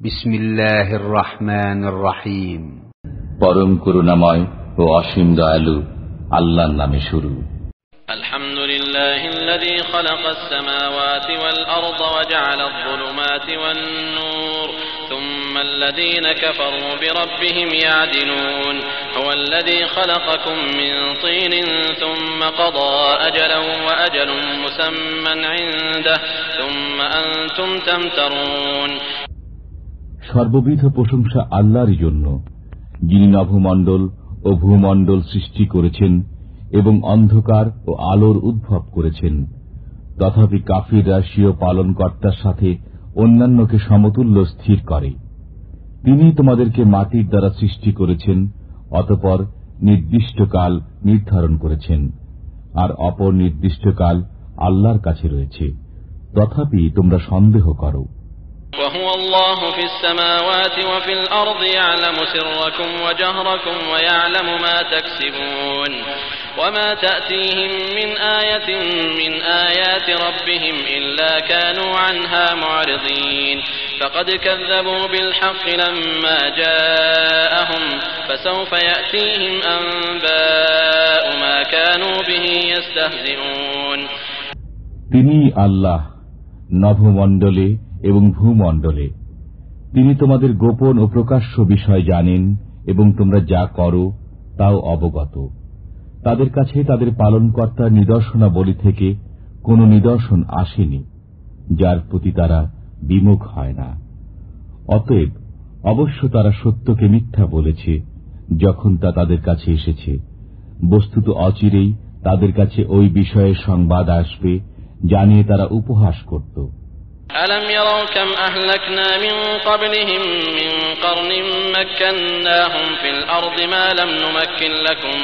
بسم الله الرحمن الرحيم পরম করুণাময় ও অসীম দয়ালু আল্লাহর নামে শুরু الحمد لله الذي خلق السماوات والأرض وجعل الظلمات والنور ثم الذين كفروا بربهم يعدلون هو الذي خلقكم من طين ثم قضى أجلا وأجل مسمى عنده ثم أنتم تمترون সর্ববিধ প্রশংসা আল্লাহরই জন্য, যিনি নভমণ্ডল ও ভূমণ্ডল সৃষ্টি করেছেন এবং অন্ধকার ও আলোর উদ্ভব করেছেন। তথাপি কাফিররা স্বীয় পালনকর্তার সাথে অন্যান্যকে সমতুল্য স্থির করে। তিনি তোমাদেরকে মাটির দ্বারা সৃষ্টি করেছেন, অতপর নির্দিষ্টকাল নির্ধারণ করেছেন, আর অপর নির্দিষ্টকাল আল্লাহর কাছে রয়েছে। তথাপি তোমরা সন্দেহ করো। وهو الله في السماوات وفي الأرض يعلم سركم وجهركم ويعلم ما تكسبون وما تأتيهم من آية من آيات ربهم إلا كانوا عنها معرضين فقد كذبوا بالحق لما جاءهم فسوف يأتيهم أنباء ما كانوا به يستهزئون তিনি আল্লাহ নভমণ্ডলে এবং ভূমণ্ডলে। তিনি তোমাদের গোপন ও প্রকাশ্য বিষয় জানেন এবং তোমরা যা করো, তাও অবগত। তাদের কাছে তাদের পালনকর্তার নিদর্শনাবলী থেকে কোনো নিদর্শন আসেনি, যার প্রতি তারা বিমুখ হয় না। অতএব অবশ্য তারা সত্যকে মিথ্যা বলেছে, যখন তা তাদের কাছে এসেছে। বস্তুত অচিরেই তাদের কাছে ওই বিষয়ের সংবাদ আসবে, জানিয়ে তারা উপহাস করত। ألم يروا كم أهلكنا من قبلهم من قرن مكناهم في الأرض ما لم نمكن لكم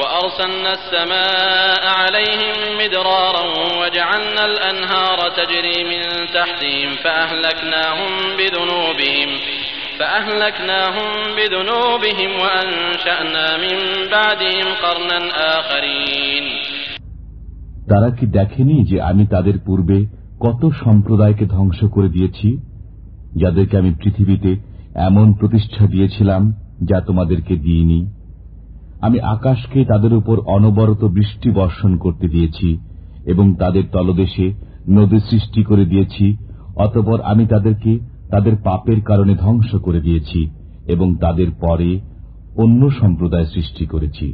وأرسلنا السماء عليهم مدرارا وجعلنا الأنهار تجري من تحتهم فأهلكناهم بذنوبهم فأهلكناهم بذنوبهم وأنشأنا من بعدهم قرنا آخرين তারা কি দেখেনি যে আমি তাদের পূর্বে কত সম্প্রদায়কে ধ্বংস করে দিয়েছি, যাদেরকে আমি পৃথিবীতে এমন প্রতিষ্ঠা দিয়েছিলাম যা তোমাদেরকে দিইনি। আমি আকাশকে তাদের উপর অনবরত বৃষ্টি বর্ষণ করতে দিয়েছি এবং তাদের তলদেশে নদী সৃষ্টি করে দিয়েছি, অতপর আমি তাদেরকে তাদের পাপের কারণে ধ্বংস করে দিয়েছি এবং তাদের পরে অন্য সম্প্রদায় সৃষ্টি করেছি।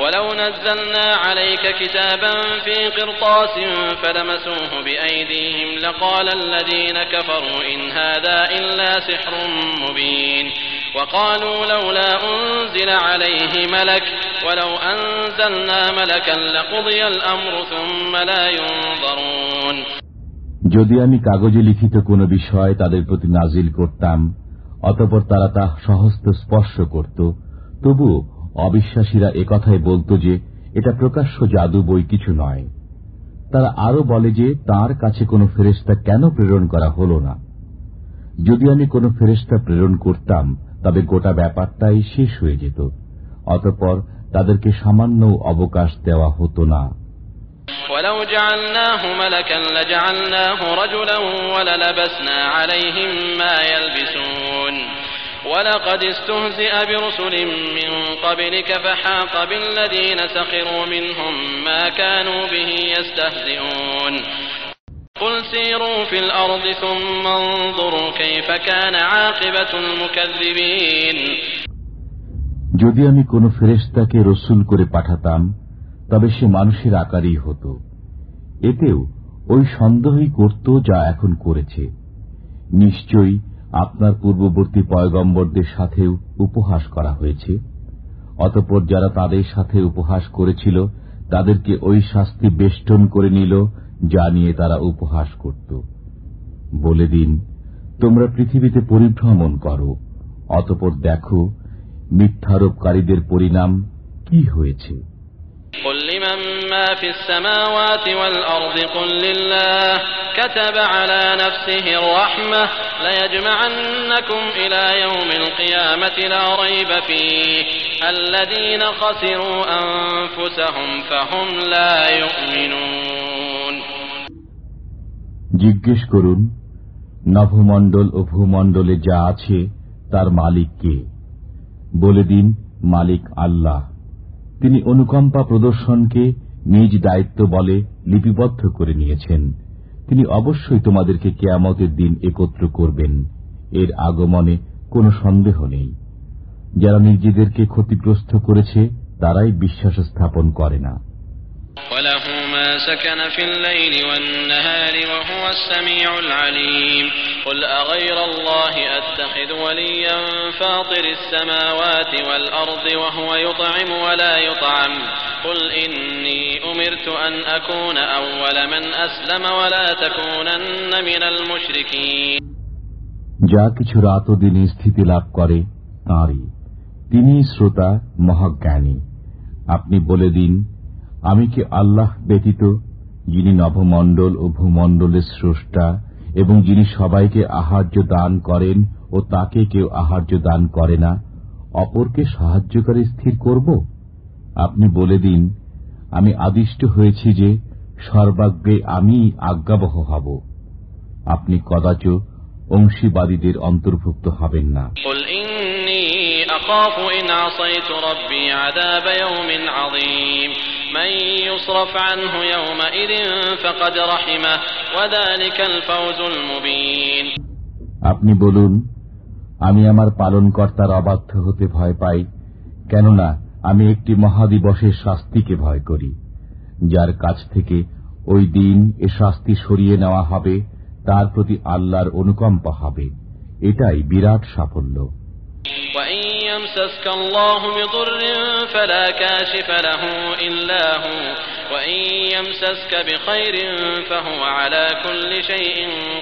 ولو نزلنا عليك كتابا في قرطاس فلمسوه بأيديهم لقال الذين كفروا إن هذا إلا سحر مبين وقالوا لولا أنزل عليه ملك ولو أنزلنا ملكا لقضي الأمر ثم لا ينظرون যদি আমি কাগজে লিখিত কোনো বিষয় তাদের প্রতি নাজিল করতাম অতপর তারা তা সহস্ত স্পর্শ করত তবু অবিশ্বাসীরা একথাই বলত যে এটা প্রকাশ্য জাদু বই কিছু নয় তারা আরো বলে যে তার কাছে কোনো ফেরেস্তা কেন প্রেরণ করা হল না যদি আমি কোনো ফেরেস্তা প্রেরণ করতাম তবে গোটা ব্যাপারটাই শেষ হয়ে যেত অতপর তাদেরকে সামান্য অবকাশ দেওয়া হতো না ولو جعلناه ملكا لجعلناه رجلا وللبسنا عليهم ما يلبسون ولقد استهزئ برسل من قبلك فحاق بالذين سخروا منهم ما كانوا به يستهزئون قل سيروا في الأرض ثم انظروا كيف كان عاقبة المكذبين যদি আমি কোনো ফেরেস্তাকে রসুল করে পাঠাতাম তবে সে মানুষের আকারেই হতো এতেও ওই সন্দেহই করত যা এখন করেছে নিশ্চয়ই আপনার পূর্ববর্তী পয়গম্বরদের সাথেও উপহাস করা হয়েছে। অতপর যারা তাদের সাথে উপহাস করেছিল, তাদেরকে ওই শাস্তি বেষ্টন করে নিল, যা নিয়ে তারা উপহাস করত। বলে দিন, তোমরা পৃথিবীতে পরিভ্রমণ করো। অতপর দেখো, মিথ্যারোপকারীদের পরিণাম কি হয়েছে। قل لمن ما في السماوات والأرض قل لله كتب على نفسه الرحمة ليجمعنكم إلى يوم القيامة لا ريب فيه الذين خسروا أنفسهم فهم لا يؤمنون জিজ্ঞেস করুন নভমণ্ডল ও ভূমণ্ডলে যা আছে তার মালিক কে বলে দিন মালিক আল্লাহ তিনি অনুকম্পা প্রদর্শনকে নিজ দায়িত্ব বলে লিপিবদ্ধ করে নিয়েছেন। তিনি অবশ্যই তোমাদেরকে কেয়ামতের দিন একত্র করবেন। এর আগমনে কোন সন্দেহ নেই। যারা নিজেদেরকে ক্ষতিগ্রস্ত করেছে, তারাই বিশ্বাস স্থাপন করে না। ما سكن في الليل والنهار وهو السميع العليم قل أغير الله أتخذ وليا فاطر السماوات والأرض وهو يطعم ولا يطعم قل إني أمرت أن أكون أول من أسلم ولا تكونن من المشركين যা কিছু রাত ও দিনে স্থিতি লাভ করে তাঁরই তিনি শ্রোতা মহাজ্ঞানী আপনি বলে দিন আমি কি আল্লাহ ব্যতীত যিনি নভমণ্ডল ও ভূমণ্ডলের স্রষ্টা এবং যিনি সবাইকে আহার্য দান করেন ও তাকে কেউ আহার্য দান করে না অপরকে সাহায্যকারী স্থির করব আপনি বলে দিন আমি আদিষ্ট হয়েছি যে সর্বাগ্রে আমি আজ্ঞাবহ হব আপনি কদাচ অংশীবাদীদের অন্তর্ভুক্ত হবেন না قل إني أخاف إن عصيت ربي عذاب يوم عظيم من يصرف عنه يومئذ فقد رحمه وذلك الفوز المبين আপনি বলুন আমি আমার পালনকর্তার অবাধ্য হতে ভয় পাই কেননা আমি একটি মহাদিবসের শাস্তিকে ভয় করি যার কাছ থেকে ওই দিন এ শাস্তি সরিয়ে নেওয়া হবে তার প্রতি আল্লাহর অনুকম্পা হবে এটাই বিরাট সাফল্য وإن يمسسك الله بضر فلا كاشف له إلا هو وإن يمسسك بخير فهو على كل شيء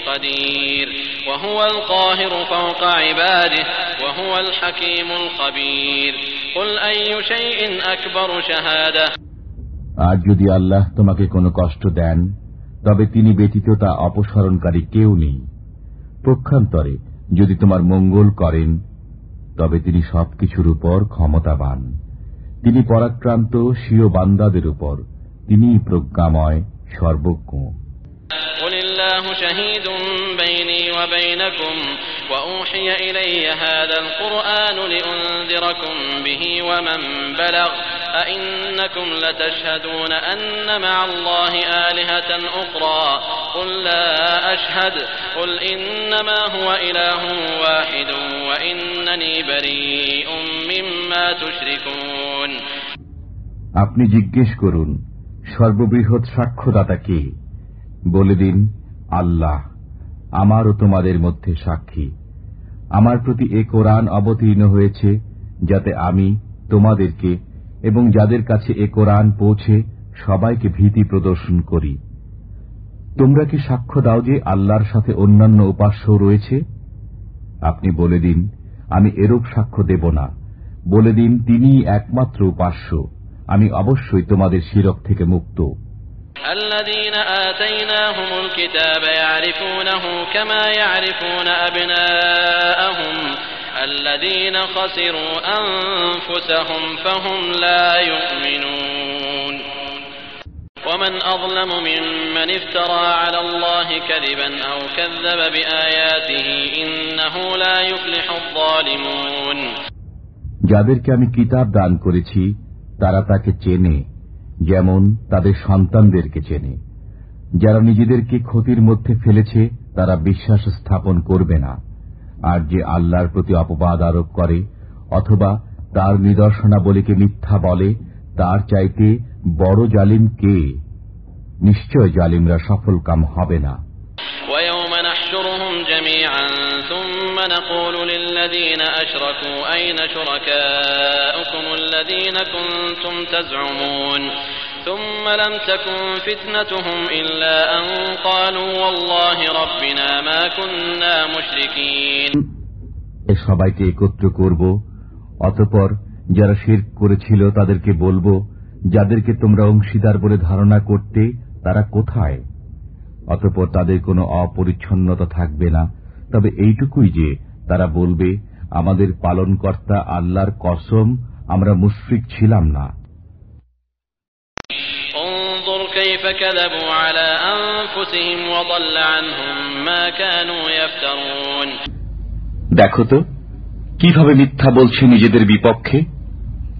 قدير وهو القاهر فوق عباده وهو الحكيم الخبير قل أي شيء أكبر شهادة আর যদি আল্লাহ তোমাকে কোনো কষ্ট দেন তবে তিনি ব্যতীত তা অপসারণকারী কেউ নেই পক্ষান্তরে যদি তোমার মঙ্গল করেন তবে তিনি সবকিছুর উপর ক্ষমতাবান তিনি পরাক্রান্ত স্বীয় বান্দাদের উপর তিনি প্রজ্ঞাময় সর্বজ্ঞ قل الله شهيد بيني وبينكم وأوحي إلي هذا القرآن لأنذركم به ومن بلغ أئنكم لتشهدون أن مع الله آلهة أخرى قل لا أشهد قل إنما هو إله واحد وإنني بريء مما تشركون আপনি জিজ্ঞেস করুন সর্ববৃহৎ সাক্ষ্যদাতা কে বলে দিন আল্লাহ আমার ও তোমাদের মধ্যে সাক্ষী আমার প্রতি এ কোরআন অবতীর্ণ হয়েছে যাতে আমি তোমাদেরকে এবং যাদের কাছে এ কোরআন পৌঁছে, সবাইকে ভীতি প্রদর্শন করি। তোমরা কি সাক্ষ্য দাও যে আল্লাহর সাথে অন্যান্য উপাস্য রয়েছে? আপনি বলে দিন, আমি এরূপ সাক্ষ্য দেব না। বলে দিন তিনি একমাত্র উপাস্য। আমি অবশ্যই তোমাদের শিরক থেকে মুক্ত। আল্লাহ آتيناهم الكتاب يعرفونه كما يعرفون أبناءهم الذين خسروا أنفسهم فهم لا يؤمنون ومن أظلم ممن افترى على الله كذبا أو كذب بآياته إنه لا يفلح الظالمون যাদেরকে আমি কিতাব দান করেছি তারা তাকে চেনে যেমন তাদের সন্তানদেরকে চেনে যারা নিজেদেরকে ক্ষতির মধ্যে ফেলেছে তারা বিশ্বাস স্থাপন করবে না আর যে আল্লাহর প্রতি অপবাদ আরোপ করে, অথবা তার নিদর্শনাবলীকে মিথ্যা বলে, তার চাইতে বড় জালিম কে? নিশ্চয় জালিমরা সফল কাম হবে না। ثم نقول للذين أشركوا أين شركاؤكم الذين كنتم تزعمون ثم لم تكن فتنتهم إلا أن قالوا والله ربنا ما كنا مشركين এ সবাইকে একত্র করব অতপর যারা শির করেছিল তাদেরকে বলবো যাদেরকে তোমরা অংশীদার বলে ধারণা করতে তারা কোথায় অতপর তাদের কোনো অপরিচ্ছন্নতা থাকবে না তবে এইটুকুই যে তারা বলবে আমাদের পালনকর্তা আল্লাহর কসম আমরা মুশরিক ছিলাম না انظر كيف كذبوا على أنفسهم وضل عنهم ما كانوا يفترون দেখো তো কিভাবে মিথ্যা বলছে নিজেদের বিপক্ষে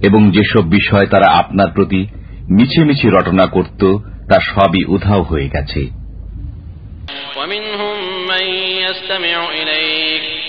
এবং যেসব বিষয় তারা আপনার প্রতি মিছে মিছে রটনা করত তা সবই উধাও হয়ে গেছে ومنهم من يستمع إليك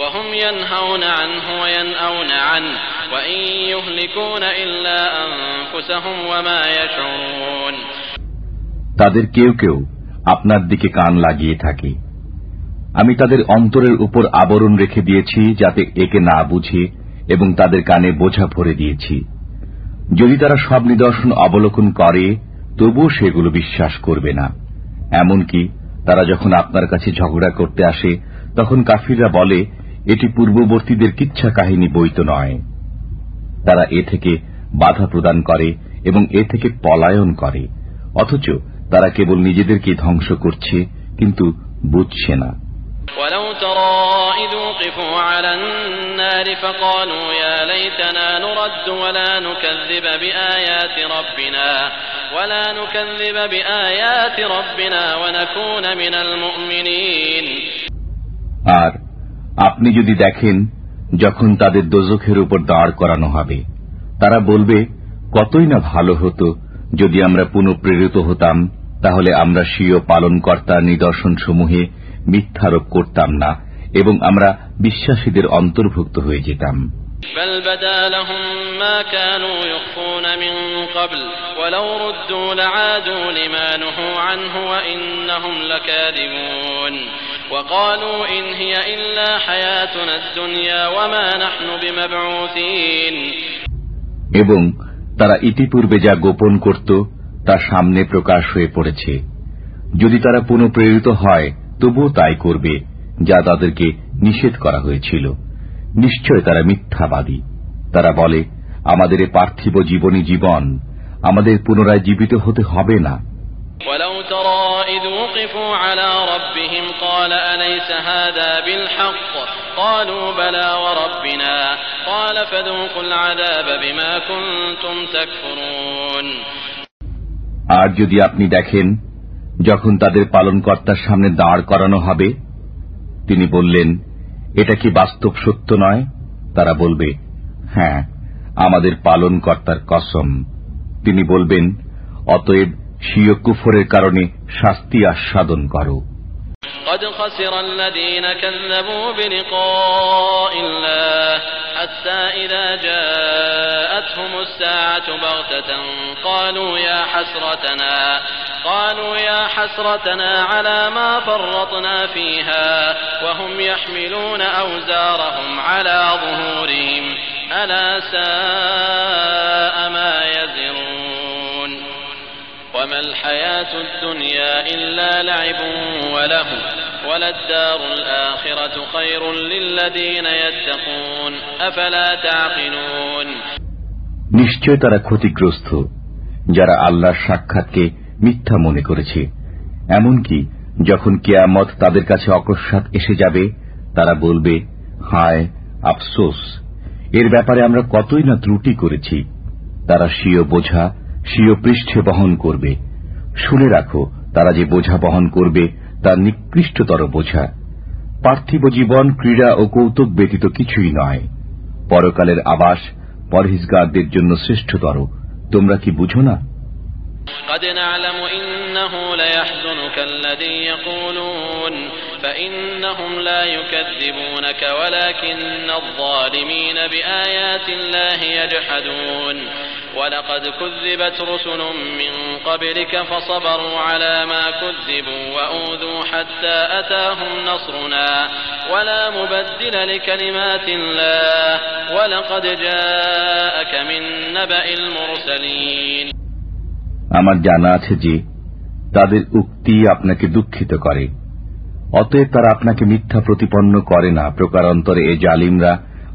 وهم ينهون عنه وينأون عنه وإن يهلكون إلا أنفسهم وما يشعرون তাদের কেউ কেউ আপনার দিকে কান লাগিয়ে থাকে আমি তাদের অন্তরের উপর আবরণ রেখে দিয়েছি যাতে একে না বুঝে এবং তাদের কানে বোঝা ভরে দিয়েছি যদি তারা সব নিদর্শন অবলোকন করে তবুও সেগুলো বিশ্বাস করবে না এমনকি তারা যখন আপনার কাছে ঝগড়া করতে আসে তখন কাফিররা বলে এটি পূর্ববর্তীদের কিচ্ছা কাহিনী বইত নয় তারা এ থেকে বাধা প্রদান করে এবং এ থেকে পলায়ন করে অথচ তারা কেবল নিজেদেরকে ধ্বংস করছে কিন্তু বুঝছে না ولو ترى إذ وقفوا على النار فقالوا يا ليتنا نرد ولا نكذب بآيات ربنا ولا نكذب بآيات ربنا ونكون من المؤمنين আর আপনি যদি দেখেন যখন তাদের দোজখের উপর দাঁড় করানো হবে তারা বলবে কতই না ভালো হতো যদি আমরা পুনঃপ্রেরিত হতাম তাহলে আমরা স্বীয় পালনকর্তার নিদর্শনসমূহে মিথ্যারোপ করতাম না এবং আমরা বিশ্বাসীদের অন্তর্ভুক্ত হয়ে যেতাম بل بدا لهم ما كانوا يخفون من قبل ولو ردوا لعادوا لما نهوا عنه وإنهم لكاذبون وقالوا إن هي إلا حياتنا الدنيا وما نحن بمبعوثين এবং তারা ইতিপূর্বে যা গোপন করত তা সামনে প্রকাশ হয়ে পড়েছে যদি তারা পুনঃপ্রেরিত হয় তবুও তাই করবে যা তাদেরকে নিষেধ করা হয়েছিল নিশ্চয় তারা মিথ্যাবাদী তারা বলে আমাদের এ পার্থিব জীবনী জীবন আমাদের পুনরায় জীবিত হতে হবে না ولو ترى إذ وقفوا على ربهم قال أليس هذا بالحق قالوا بلى وربنا قال فذوقوا العذاب بما كنتم تكفرون আর যদি আপনি দেখেন যখন তাদের পালনকর্তার সামনে দাঁড় করানো হবে তিনি বললেন এটা কি বাস্তব সত্য নয় তারা বলবে হ্যাঁ আমাদের পালনকর্তার কসম তিনি বলবেন অতএব স্বীয় কুফরের কারণে শাস্তি আস্বাদন করো قد خسر الذين كذبوا بلقاء الله حتى إذا جاءتهم الساعة بغتة قالوا يا حسرتنا قالوا يا حسرتنا على ما فرطنا فيها وهم يحملون أوزارهم على ظهورهم ألا ساء ما يزرون وما الحياة الدنيا إلا لعب وله وللدار الآخرة خير للذين يتقون أفلا تعقلون নিশ্চয় তারা ক্ষতিগ্রস্ত যারা আল্লাহর সাক্ষাৎকে মিথ্যা মনে করেছে এমনকি যখন কেয়ামত তাদের কাছে অকস্মাৎ এসে যাবে তারা বলবে হায় আফসোস এর ব্যাপারে আমরা কতই না ত্রুটি করেছি তারা স্বীয় বোঝা স্বীয় পৃষ্ঠে বহন করবে শুনে রাখো তারা যে বোঝা বহন করবে তার নিকৃষ্টতর বোঝা পার্থিব জীবন ক্রীড়া ও কৌতুক ব্যতীত কিছুই নয় পরকালের আবাস পরহিজগারদের জন্য শ্রেষ্ঠতর তোমরা কি বুঝো না قد نعلم إنه ليحزنك الذي يقولون فإنهم لا يكذبونك ولكن الظالمين بآيات الله يجحدون ولقد كذبت رسل من قبلك فصبروا على ما كذبوا وأوذوا حتى أتاهم نصرنا ولا مبدل لكلمات الله ولقد جاءك من نبأ المرسلين আমার জানা আছে যে তাদের উক্তি আপনাকে দুঃখিত করে অতএব তারা আপনাকে মিথ্যা প্রতিপন্ন করে না প্রকারান্তরে এ জালিমরা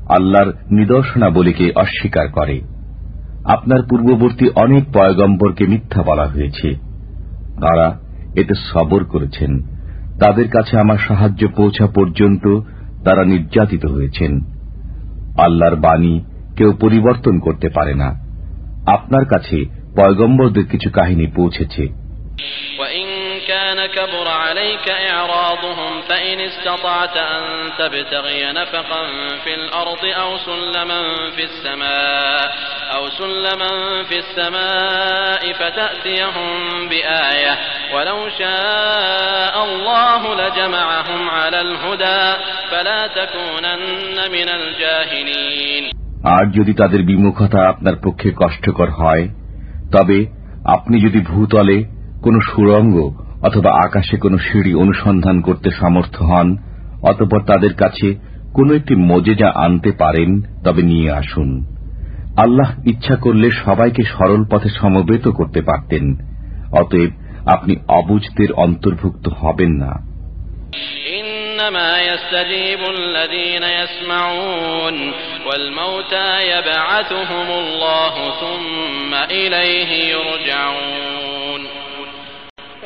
আল্লাহর নিদর্শনাবলীকে অস্বীকার করে আপনার পূর্ববর্তী অনেক পয়গম্বরকে মিথ্যা বলা হয়েছে। তারা এতে সবর করেছেন। তাদের কাছে আমার সাহায্য পৌঁছা পর্যন্ত তারা নির্যাতিত হয়েছেন। আল্লাহর বাণী কেউ পরিবর্তন করতে পারে না। আপনার কাছে পয়গম্বরদের কিছু কাহিনী পৌঁছেছে। كبر عليك إعراضهم فإن استطعت أن تبتغي نفقا في الأرض أو سلما في السماء أو سلما في السماء فتأتيهم بآية ولو شاء الله لجمعهم على الهدى فلا تكونن من الجاهلين আর যদি তাদের বিমুখতা আপনার পক্ষে কষ্টকর হয় তবে আপনি যদি ভূতলে কোনো সুরঙ্গ অথবা আকাশে কোনো সিঁড়ি অনুসন্ধান করতে সমর্থ হন অতপর তাদের কাছে কোন একটি মজেজা আনতে পারেন তবে নিয়ে আসুন আল্লাহ ইচ্ছা করলে সবাইকে সরল পথে সমবেত করতে পারতেন অতএব আপনি অবুজদের অন্তর্ভুক্ত হবেন না إنما يستجيب الذين يسمعون والموتى يبعثهم الله ثم إليه يرجعون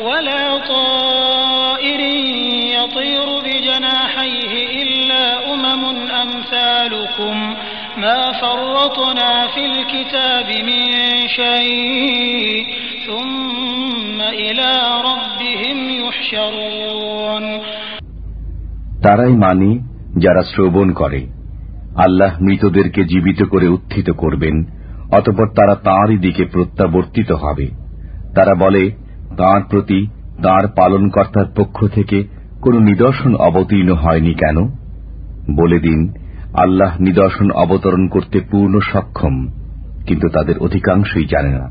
ولا طائر يطير بجناحيه إلا أمم أمثالكم ما فرطنا في الكتاب من شيء ثم إلى ربهم يحشرون তারাই মানে যারা শ্রবণ করে আল্লাহ মৃতদেরকে জীবিত করে উত্থিত করবেন অতপর তারা তাঁরই দিকে প্রত্যাবর্তিত হবে তারা বলে তাঁর প্রতি তাঁর পালনকর্তার পক্ষ থেকে কোন নিদর্শন অবতীর্ণ হয়নি কেন? বলে দিন, আল্লাহ নিদর্শন অবতরণ করতে পূর্ণ সক্ষম, কিন্তু তাদের অধিকাংশই জানে না।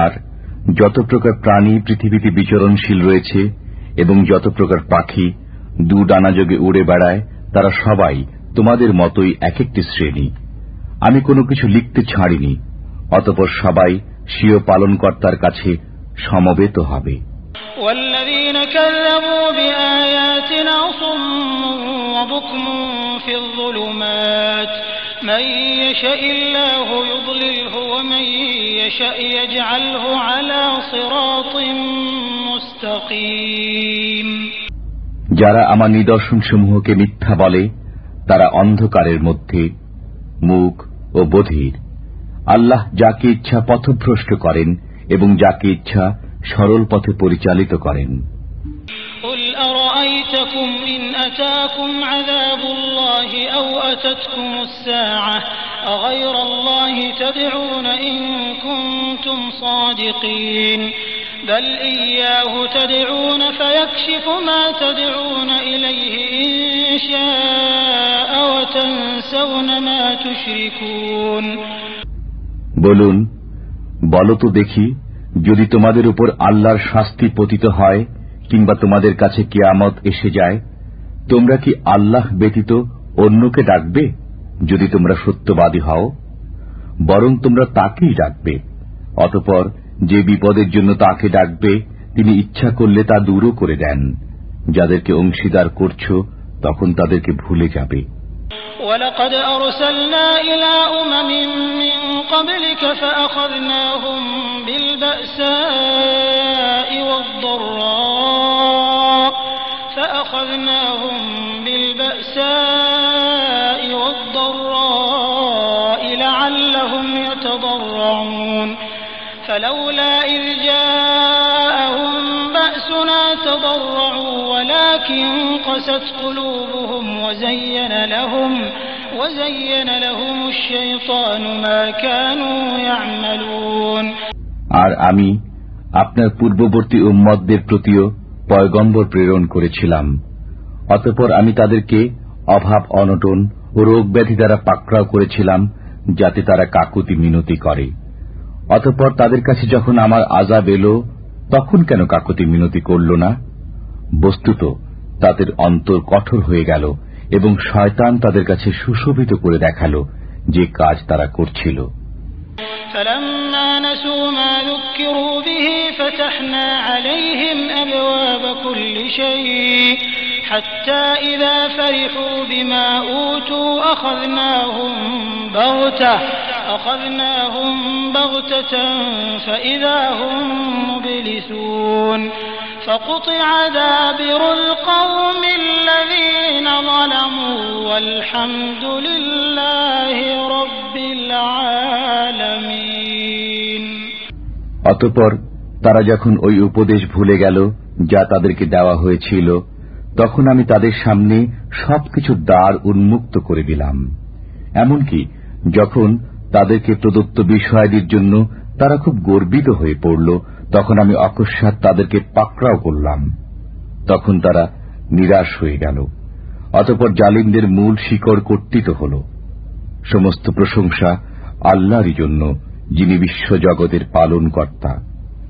আর যত প্রকার প্রাণী পৃথিবীতে বিচরণশীল রয়েছে এবং যত প্রকার পাখি দু ডানাযোগে উড়ে বেড়ায়, তারা সবাই তোমাদের মতোই এক একটি শ্রেণি। আমি কোনো কিছু লিখতে ছাড়িনি, অতপর সবাই স্বীয় পালনকর্তার কাছে সমবেত হবে। যারা আমার নিদর্শন সমূহকে মিথ্যা বলে তারা অন্ধকারের মধ্যে মুখ ও বধির। আল্লাহ যাকে ইচ্ছা পথভ্রষ্ট করেন এবং যাকে ইচ্ছা সরল পথে পরিচালিত করেন قل أرأيتكم إن أتاكم عذاب الله أو أتتكم الساعة أغير الله تدعون إن كنتم صادقين بل إياه تدعون فيكشف ما تدعون إليه إن شاء وتنسون ما تشركون বলুন বলো তো দেখি যদি তোমাদের উপর আল্লাহর শাস্তি পতিত হয়, কিংবা তোমাদের কাছে কিয়ামত এসে যায়, তোমরা কি আল্লাহ ব্যতীত অন্যকে ডাকবে, যদি তোমরা সত্যবাদী হও? বরং তোমরা তাকেই ডাকবে। অতপর যে বিপদের জন্য তাকে ডাকবে, তিনি ইচ্ছা করলে তা দূরও করে দেন। যাদেরকে অংশীদার করছ, তখন তাদেরকে ভুলে যাবে। ولقد أرسلنا إلى أمم من قبلك فأخذناهم بالبأساء والضراء فأخذناهم بالبأساء والضراء لعلهم يتضرعون فلولا إذ جاءهم بأسنا تضرعوا ولكن قست قلوبهم وزين لهم وزين لهم الشيطان ما كانوا يعملون আর আমি আপনার পূর্ববর্তী উম্মতদের প্রতিও পয়গম্বর প্রেরণ করেছিলাম অতঃপর আমি তাদেরকে অভাব অনটন ও রোগ ব্যাধি দ্বারা পাকড়াও করেছিলাম যাতে তারা কাকুতি মিনতি করে অতঃপর তাদের কাছে যখন আমার আজাব এলো তখন কেন কাকুতি মিনতি করল না বস্তুত তাদের অন্তর কঠোর হয়ে গেল এবং শয়তান তাদের কাছে সুশোভিত করে দেখাল যে কাজ তারা করছিল فلما نسوا ما ذكروا به فتحنا عليهم أبواب كل شيء حتى إذا فرحوا بما أوتوا أخذناهم بغتة أخذناهم بغتة فإذا هم مبلسون فقطع دابر القوم الذين ظلموا والحمد لله رب العالمين অতঃপর তারা যখন ওই উপদেশ ভুলে গেল যা তাদেরকে দেওয়া হয়েছিল তখন আমি তাদের সামনে সবকিছু দ্বার উন্মুক্ত করে দিলাম এমনকি যখন তাদেরকে প্রদত্ত বিষয়াদির জন্য তারা খুব গর্বিত হয়ে পড়ল। তখন আমি অকস্মাৎ তাদেরকে পাকড়াও করলাম। তখন তারা নিরাশ হয়ে গেল। অতপর জালিমদের মূল শিকড় কর্তিত হল। সমস্ত প্রশংসা আল্লাহরই জন্য, যিনি বিশ্বজগতের পালন কর্তা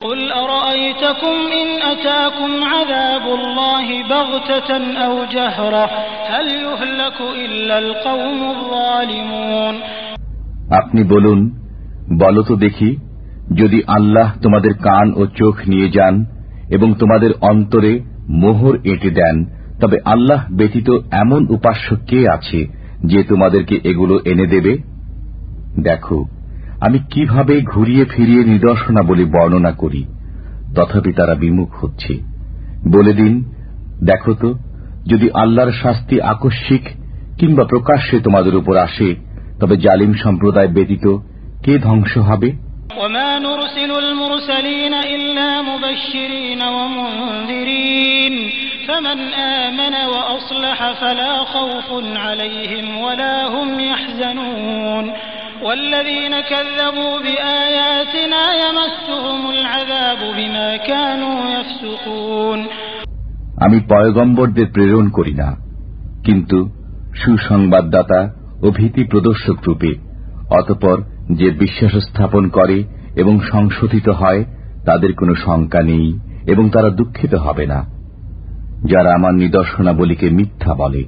قل أرأيتكم إن أتاكم عذاب الله بغتة أو جهرة هل يهلك إلا القوم الظالمون আপনি বলুন বলো তো দেখি যদি আল্লাহ তোমাদের কান ও চোখ নিয়ে যান এবং তোমাদের অন্তরে মোহর এঁটে দেন তবে আল্লাহ ব্যতীত এমন উপাস্য কে আছে যে তোমাদেরকে এগুলো এনে দেবে দেখো আমি কীভাবে ঘুরিয়ে ফিরিয়ে নিদর্শনা নিদর্শনাবলী বর্ণনা করি? তথাপি তারা বিমুখ হচ্ছে। বলে দিন, দেখো তো, যদি আল্লাহর শাস্তি আকস্মিক কিংবা প্রকাশ্যে তোমাদের উপর আসে, তবে জালিম সম্প্রদায় ব্যতীত কে ধ্বংস হবে? ফলা نرسل المرسلين إلا مبشرين ومنذرين فمن آمن وأصلح فلا خوف عليهم ولا هم يحزنون والذين كذبوا بآياتنا يمسهم العذاب بما كانوا يفسقون আমি পয়গম্বরদের প্রেরণ করি না কিন্তু সুসংবাদদাতা ও ভীতি প্রদর্শক রূপে অতপর যে বিশ্বাস স্থাপন করে এবং সংশোধিত হয় তাদের কোনো শঙ্কা নেই এবং তারা দুঃখিত হবে না যারা আমার নিদর্শনাবলীকে মিথ্যা বলে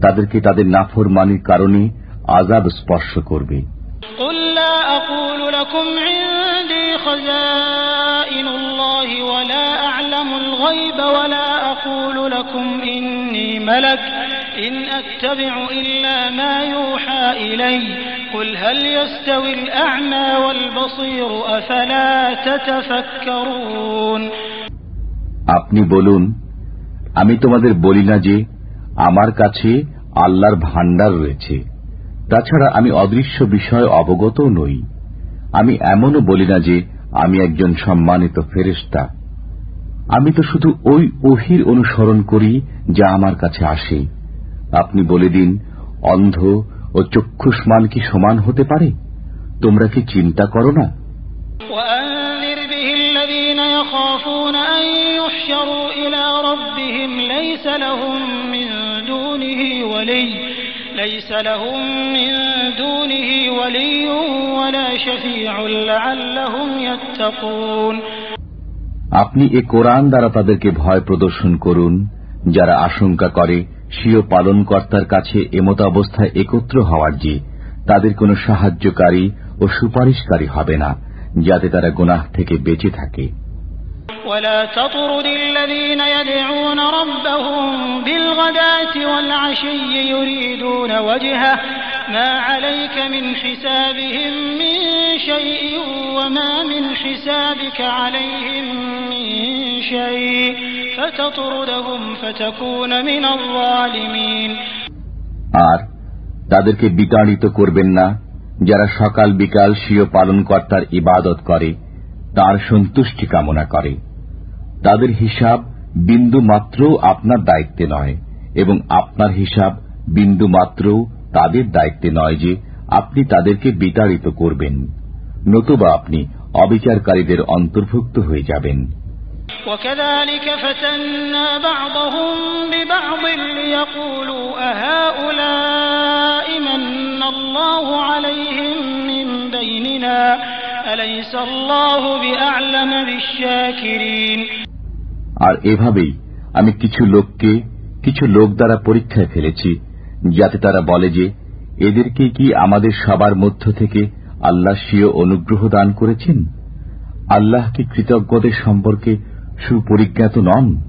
তাদেরকে তাদের নাফরমানির কারণে আজাব স্পর্শ করবে قل لا أقول لكم عندي خزائن الله ولا أعلم الغيب ولا أقول لكم إني ملك إن أتبع إلا ما يوحى إلي قل هل يستوي الأعمى والبصير أفلا تتفكرون আপনি বলুন আমি তোমাদের বলি না যে আমার কাছে আল্লাহর ভান্ডার রয়েছে তাছাড়া আমি অদৃশ্য বিষয় অবগতও নই আমি এমনও বলি না যে আমি একজন সম্মানিত ফেরেস্তা আমি তো শুধু ওই ওহির অনুসরণ করি যা আমার কাছে আসে আপনি বলে দিন অন্ধ ও চক্ষুষ্মান কি সমান হতে পারে তোমরা কি চিন্তা করো না وأنذر به الذين يخافون أن يحشروا إلى ربهم ليس لهم من دونه ولي ليس لهم من دونه ولي ولا شفيع لعلهم يتقون আপনি এ কোরআন দ্বারা তাদেরকে ভয় প্রদর্শন করুন যারা আশঙ্কা করে স্বীয় পালনকর্তার কাছে এমত অবস্থায় একত্র হওয়ার যে তাদের কোনো সাহায্যকারী ও সুপারিশকারী হবে না যাতে তারা গুনাহ থেকে বেঁচে থাকে ولا تطرد الذين يدعون ربهم بالغداة والعشي يريدون وجهه ما عليك من حسابهم من شيء وما من حسابك عليهم من شيء فتطردهم فتكون من الظالمين আর তাদেরকে বিতাড়িত করবেন না যারা সকাল বিকাল স্বীয় পালনকর্তার ইবাদত করে তার সন্তুষ্টি কামনা করে তাদের হিসাব বিন্দু মাত্র আপনার দায়িত্বে নয় এবং আপনার হিসাব বিন্দু মাত্র তাদের দায়িত্বে নয় যে আপনি তাদেরকে বিতাড়িত করবেন নতুবা আপনি অবিচারকারীদের অন্তর্ভুক্ত হয়ে যাবেন وكذلك فتنا بعضهم ببعض ليقولوا أهؤلاء من الله عليهم من بيننا আর এভাবেই আমি কিছু লোককে কিছু লোক দ্বারা পরীক্ষায় ফেলেছি, যাতে তারা বলে যে, এদেরকে কি আমাদের সবার মধ্য থেকে আল্লাহ স্বীয় অনুগ্রহ দান করেছেন? আল্লাহ কি কৃতজ্ঞদের সম্পর্কে সুপরিজ্ঞাত নন?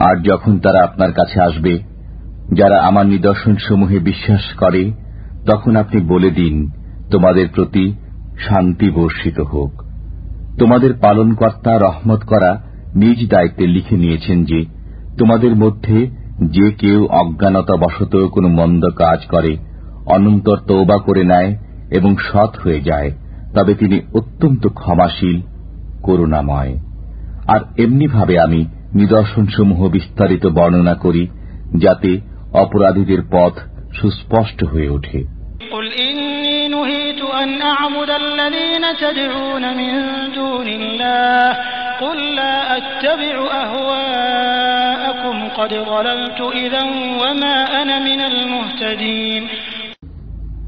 আর যখন তারা আপনার কাছে আসবে, যারা আমার নিদর্শন সমূহে বিশ্বাস করে, তখন আপনি বলে দিন, তোমাদের প্রতি শান্তি বর্ষিত হোক। তোমাদের পালনকর্তা রহমত করা নিজ দায়িত্বে লিখে নিয়েছেন যে, তোমাদের মধ্যে যে কেউ অজ্ঞানতা বশত কোনো মন্দ কাজ করে, অনন্তর তৌবা করে নেয় এবং সৎ হয়ে যায়, তবে তিনি অত্যন্ত ক্ষমাশীল করুণাময়। আর এমনিভাবে আমি নিদর্শনসমূহ বিস্তারিত বর্ণনা করি যাতে অপরাধীদের পথ সুস্পষ্ট হয়ে ওঠে।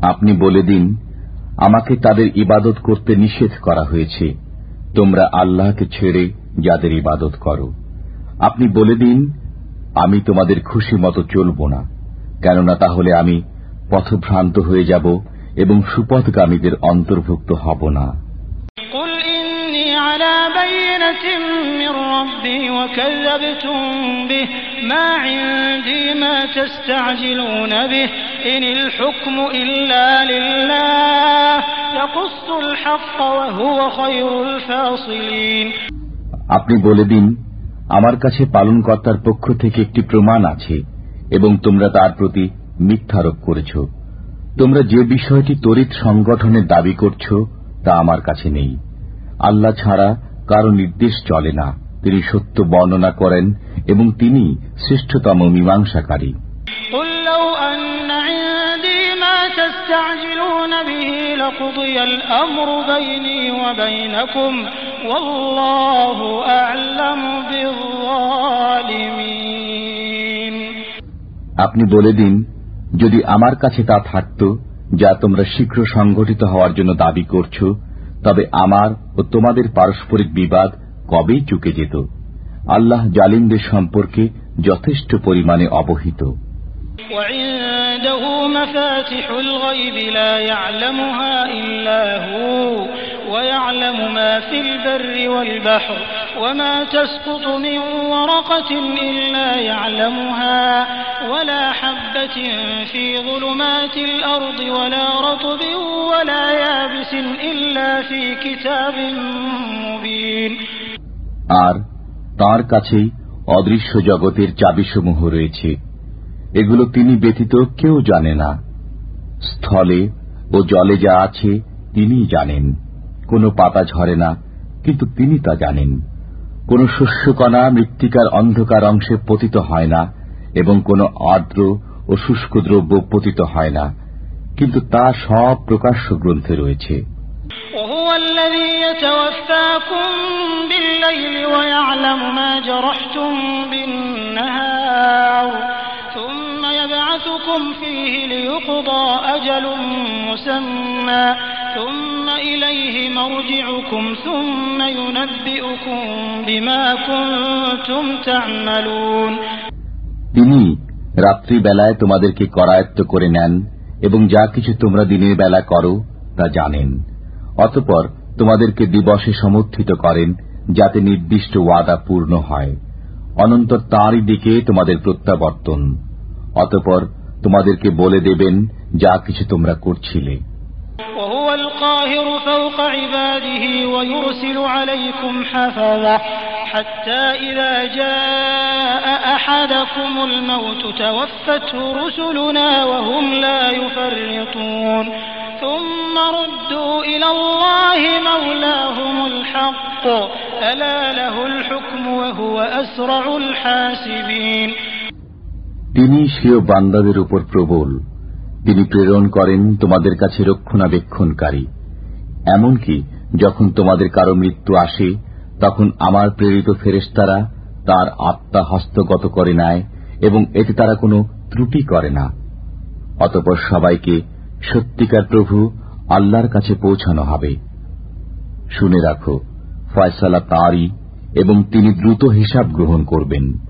আপনি বলে দিন আমাকে তাদের ইবাদত করতে নিষেধ করা হয়েছে। তোমরা আল্লাহকে ছেড়ে যাদের ইবাদত করো। আপনি বলে দিন, আমি তোমাদের খুশি মতো চলব না, কেননা তাহলে আমি পথভ্রান্ত হয়ে যাব এবং সুপথগামীদের অন্তর্ভুক্ত হব না। بينة من ربي وكذبتم به ما عندي ما تستعجلون به إن الحكم إلا لله يقص الحق وهو خير الفاصلين আপনি বলে দিন আমার কাছে পালনকর্তার পক্ষ থেকে একটি প্রমাণ আছে এবং তোমরা তার প্রতি মিথ্যারোপ করেছ তোমরা যে বিষয়টি তড়িৎ সংগঠনের দাবি করছ তা আমার কাছে নেই আল্লাহ ছাড়া কারও নির্দেশ চলে না। তিনি সত্য বর্ণনা করেন এবং তিনি শ্রেষ্ঠতম মীমাংসাকারী। আপনি বলে দিন যদি আমার কাছে তা থাকত যা তোমরা শীঘ্র সংঘটিত হওয়ার জন্য দাবি করছ তবে আমার ও তোমাদের পারস্পরিক বিবাদ কবেই চুকে যেত? আল্লাহ জালিমদের সম্পর্কে যথেষ্ট পরিমাণে অবহিত। وعنده مفاتح الغيب لا يعلمها إلا هو ويعلم ما في البر والبحر وما تسقط من ورقة إلا يعلمها ولا حبة في ظلمات الأرض ولا رطب ولا يابس إلا في كتاب مبين আর তার কাছেই অদৃশ্য জগতের চাবিসমূহ রয়েছে এগুলো তিনি ব্যতীত কেউ জানে না স্থলে ও জলে যা আছে তিনিই জানেন কোনো পাতা ঝরে না কিন্তু তিনি তা জানেন কোন শস্যকণা মৃত্তিকার অন্ধকার অংশে পতিত হয় না এবং কোনো আর্দ্র ও শুষ্ক দ্রব্য পতিত হয় না কিন্তু তা সব প্রকাশ্য গ্রন্থে রয়েছে وهو الذي يتوفاكم بالليل ويعلم ما جرحتم بالنهار ثم يبعثكم فيه ليقضى أجل مسمى ثم إليه مرجعكم ثم ينبئكم بما كنتم تعملون তিনি রাত্রিবেলায় তোমাদেরকে করায়ত্ত করে নেন এবং যা কিছু তোমরা দিনের বেলা করো তা জানেন অতপর তোমাদেরকে দিবসে সমর্থিত করেন যাতে নির্দিষ্ট ওয়াদা পূর্ণ হয় অনন্তর তাঁরই দিকে তোমাদের প্রত্যাবর্তন অতপর তোমাদেরকে বলে দেবেন যা কিছু তোমরা করছিলে وهو القاهر فوق عباده ويرسل عليكم حفظة حتى إذا جاء أحدكم الموت توفته رسلنا وهم لا يفرطون ثم ردوا إلى الله مولاهم الحق ألا له الحكم وهو أسرع الحاسبين তিনি স্বীয় বান্দাদের উপর প্রবল। তিনি প্রেরণ করেন তোমাদের কাছে রক্ষণাবেক্ষণকারী। এমনকি যখন তোমাদের কারও মৃত্যু আসে, তখন আমার প্রেরিত ফেরেস্তারা তার আত্মা হস্তগত করে নেয় এবং এতে তারা কোনো ত্রুটি করে না। অতপর সবাইকে সত্যিকার প্রভু আল্লাহর কাছে পৌঁছানো হবে। শুনে রাখো, ফয়সালা তাঁরই এবং তিনি দ্রুত হিসাব গ্রহণ করবেন।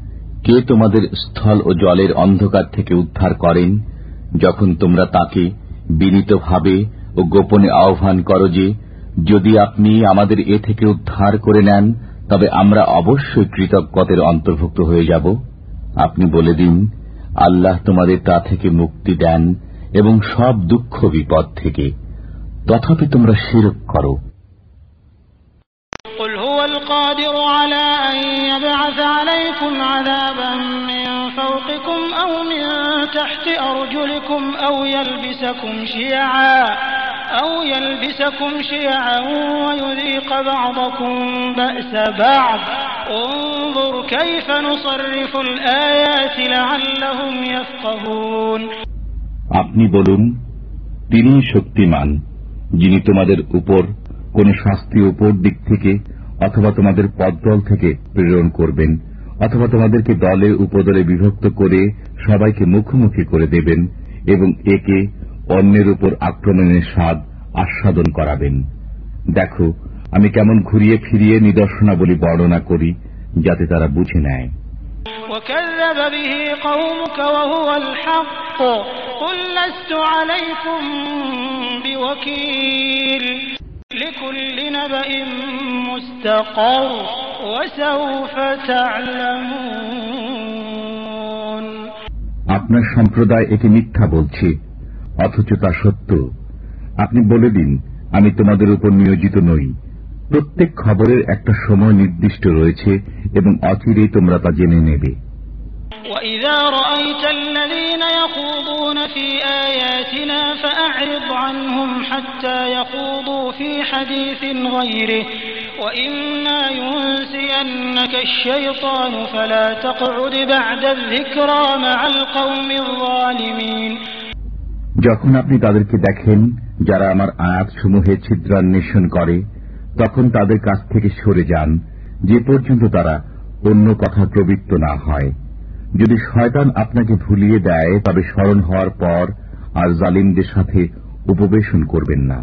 কে তোমাদের স্থল ও জলের অন্ধকার থেকে উদ্ধার করেন যখন তোমরা তাকে বিনীতভাবে ও গোপনে আহ্বান করো যে যদি আপনি আমাদের এ থেকে উদ্ধার করে নেন তবে আমরা অবশ্যই কৃতজ্ঞতের অন্তর্ভুক্ত হয়ে যাব আপনি বলে দিন আল্লাহ তোমাদের তা থেকে মুক্তি দেন এবং সব দুঃখ বিপদ থেকে তথাপি তোমরা শিরক করো قل هو القادر على أن يبعث عليكم عذابا من فوقكم أو من تحت أرجلكم أو يلبسكم شيعا أو يلبسكم شيعا ويذيق بعضكم بأس بعض انظر كيف نصرف الآيات لعلهم يفقهون আপনি বলুন তিনি শক্তিমান যিনি তোমাদের উপর কোন শাস্তি উপর দিক থেকে অথবা তোমাদের পদদল থেকে প্রেরণ করবেন অথবা তোমাদেরকে দলে উপদলে বিভক্ত করে সবাইকে মুখোমুখি করে দেবেন এবং একে অন্যের উপর আক্রমণের স্বাদ আস্বাদন করাবেন দেখো আমি কেমন ঘুরিয়ে ফিরিয়ে নিদর্শনাবলী বর্ণনা করি যাতে তারা বুঝে নেয় وكذب به قومك وهو الحق قل لست عليكم بوكيل আপনার সম্প্রদায় এটি মিথ্যা বলছে, অথচ তা সত্য। আপনি বলে দিন, আমি তোমাদের উপর নিয়োজিত নই। প্রত্যেক খবরের একটা সময় নির্দিষ্ট রয়েছে এবং অচিরেই তোমরা তা জেনে নেবে। وإذا رأيت الذين يخوضون في آياتنا فأعرض عنهم حتى يخوضوا في حديث غيره وإما ينسينك الشيطان فلا تقعد بعد الذكرى مع القوم الظالمين যখন আপনি তাদেরকে দেখেন যারা আমার আয়াতসমূহে ছিদ্রান্বেষণ করে তখন তাদের কাছ থেকে সরে যান যে পর্যন্ত তারা অন্য কথা প্রবৃত্ত না হয় যদি শয়তান আপনাকে ভুলিয়ে দেয় তবে স্মরণ হওয়ার পর আর জালিমদের সাথে উপবেশন করবেন না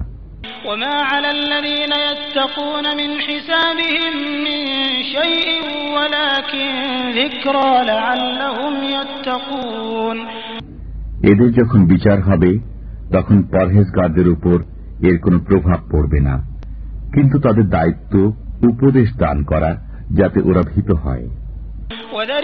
وما على الذين يتقون من حسابهم من شيء ولكن ذكرى لعلهم يتقون এদের যখন বিচার হবে তখন পরহেজগারদের উপর এর কোনো প্রভাব পড়বে না কিন্তু তাদের দায়িত্ব উপদেশ দান করা যাতে ওরা ভীত হয় وذر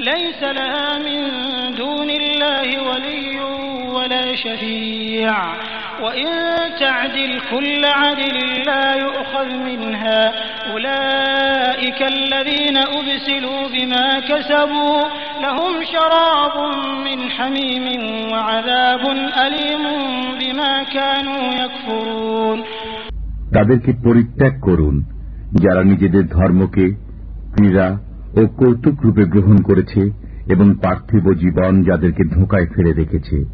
ليس لها من دون الله ولي ولا شفيع وإن تعدل كل عدل لا يؤخذ منها أولئك الذين أبسلوا بما كسبوا لهم شراب من حميم وعذاب أليم بما كانوا يكفرون তাদেরকে পরিত্যাগ করুন যারা নিজেদের ধর্মকে ক্রীড়া ও কৌতুক রূপে গ্রহণ করেছে এবং পার্থিব জীবন যাদেরকে ধোকায় ফেলে রেখেছে।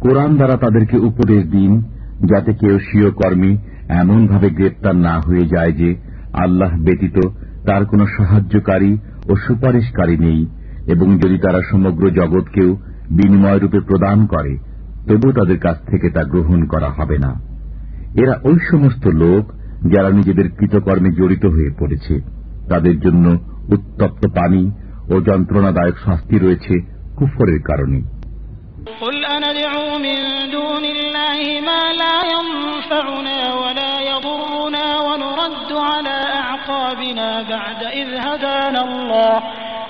কোরআন দ্বারা তাদেরকে উপদেশ দিন, যাতে কেউ স্বীয় কর্মী এমনভাবে গ্রেপ্তার না হয়ে যায় যে আল্লাহ ব্যতীত তার কোনো সাহায্যকারী ও সুপারিশকারী নেই এবং যদি তারা সমগ্র জগৎকেও বিনিময় রূপে প্রদান করে তবু তাদের কাছ থেকে তা গ্রহণ করা হবে না। এরা ওই সমস্ত লোক যারা নিজেদের কৃতকর্মে জড়িত হয়ে পড়েছে। তাদের জন্য উত্তপ্ত পানি ও যন্ত্রণাদায়ক শাস্তি রয়েছে কুফরের কারণে قل أندعو من دون الله ما لا ينفعنا ولا يضرنا ونرد على أعقابنا بعد إذ هدانا الله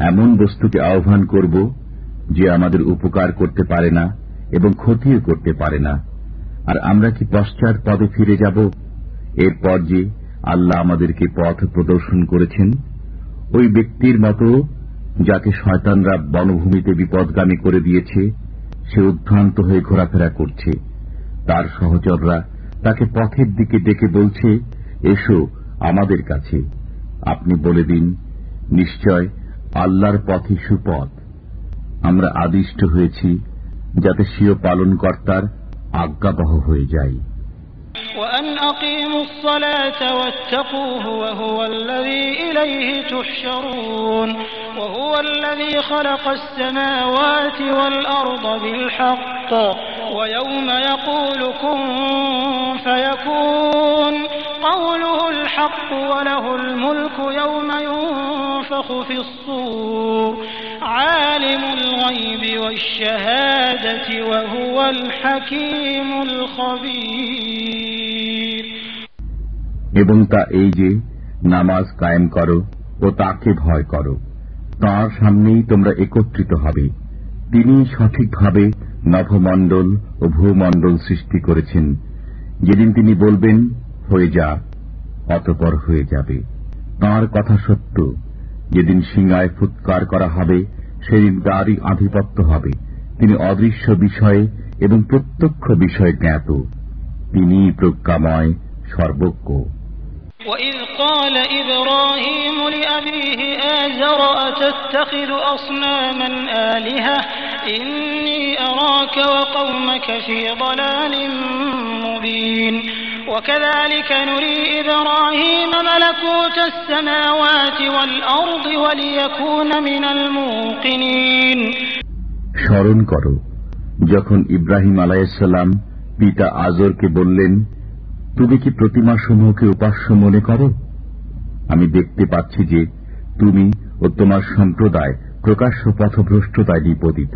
এমন বস্তুকে আহ্বান করব যে আমাদের উপকার করতে পারে না এবং ক্ষতিও করতে পারে না। আর আমরা কি পশ্চাৎ পদে ফিরে যাব? এরপর যে আল্লাহ আমাদেরকে পথ প্রদর্শন করেছেন, ওই ব্যক্তির মতো যাকে শয়তানরা বনভূমিতে বিপদগামী করে দিয়েছে, সে উদ্ভ্রান্ত হয়ে ঘোরাফেরা করছে। তার সহচররা তাকে পথের দিকে ডেকে বলছে, এসো আমাদের কাছে। আপনি বলে দিন, নিশ্চয় আল্লাহর পথই সুপথ আমরা আদিষ্ট হয়েছি যাতে স্বীয় পালনকর্তার আজ্ঞাবহ হয়ে যাই وأن أقيموا الصلاة واتقوه وهو الذي إليه تحشرون وهو الذي خلق السماوات والأرض بالحق ويوم يقول كن فيكون قوله الحق وله الملك يوم ينفخ في الصور عالم الغيب والشهادة وهو الحكيم الخبير এবং তা এই যে নামাজ কায়েম করো ও তাকে ভয় করো তাঁর সামনেই তোমরা একত্রিত হবে তিনি সঠিকভাবে নভমণ্ডল ও ভূমণ্ডল সৃষ্টি করেছেন যেদিন তিনি বলবেন হয়ে যা, অতপর হয়ে যাবে। তাঁর কথা সত্য, যেদিন সিংহায় ফুৎকার করা হবে, সেদিন তারই আধিপত্য হবে। তিনি অদৃশ্য বিষয়ে এবং প্রত্যক্ষ বিষয়ে জ্ঞাত। তিনি প্রজ্ঞাময়, সর্বজ্ঞ। وإذ قال إبراهيم لأبيه آزر أتتخذ أصناما آلهة إني أراك وقومك في ضلال مبين وكذلك نري إبراهيم ملكوت السماوات والأرض وليكون من الموقنين স্মরণ করো যখন ইব্রাহিম আলাইসাল্লাম পিতা আজরকে বললেন তুমি কি প্রতিমা সমূহকে উপাস্য মনে করো আমি দেখতে পাচ্ছি যে তুমি ও তোমার সম্প্রদায় প্রকাশ্য পথভ্রষ্টতায় নিপতিত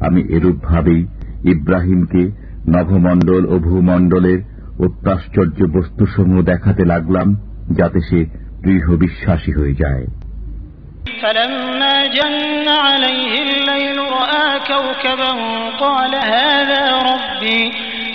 আমি এরূপভাবেই ইব্রাহিমকে নভমণ্ডল ও ভূমণ্ডলের অত্যাশ্চর্য বস্তুসমূহ দেখাতে লাগলাম যাতে সে দৃঢ় বিশ্বাসী হয়ে যায় فلما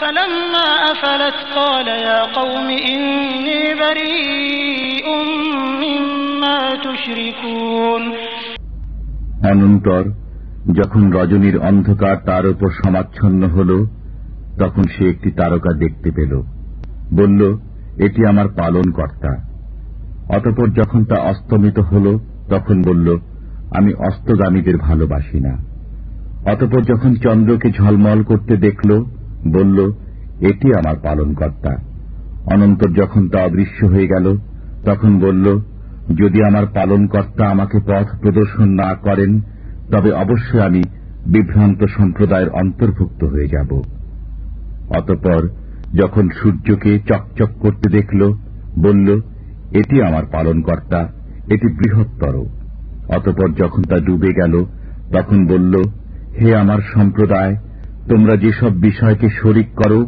فلما أفلت قال يا قوم إني بريء مما تشركون অনন্তর যখন রজনীর অন্ধকার তার উপর সমাচ্ছন্ন হল তখন সে একটি তারকা দেখতে পেল বলল এটি আমার পালন কর্তা অতপর যখন তা অস্তমিত হল তখন বলল আমি অস্তগামীদের ভালোবাসি না অতপর যখন চন্দ্রকে ঝলমল করতে দেখল বলল, এটি আমার পালনকর্তা। অনন্তর যখন তা অদৃশ্য হয়ে গেল, তখন বলল, যদি আমার পালনকর্তা আমাকে পথ প্রদর্শন না করেন, তবে অবশ্যই আমি বিভ্রান্ত সম্প্রদায়ের অন্তর্ভুক্ত হয়ে যাব। অতপর যখন সূর্যকে চকচক করতে দেখল, বলল, এটি আমার পালনকর্তা, এটি বৃহত্তর। অতপর যখন তা ডুবে গেল, তখন বলল, হে আমার সম্প্রদায় তোমরা যেসব বিষয়কে শরিক করো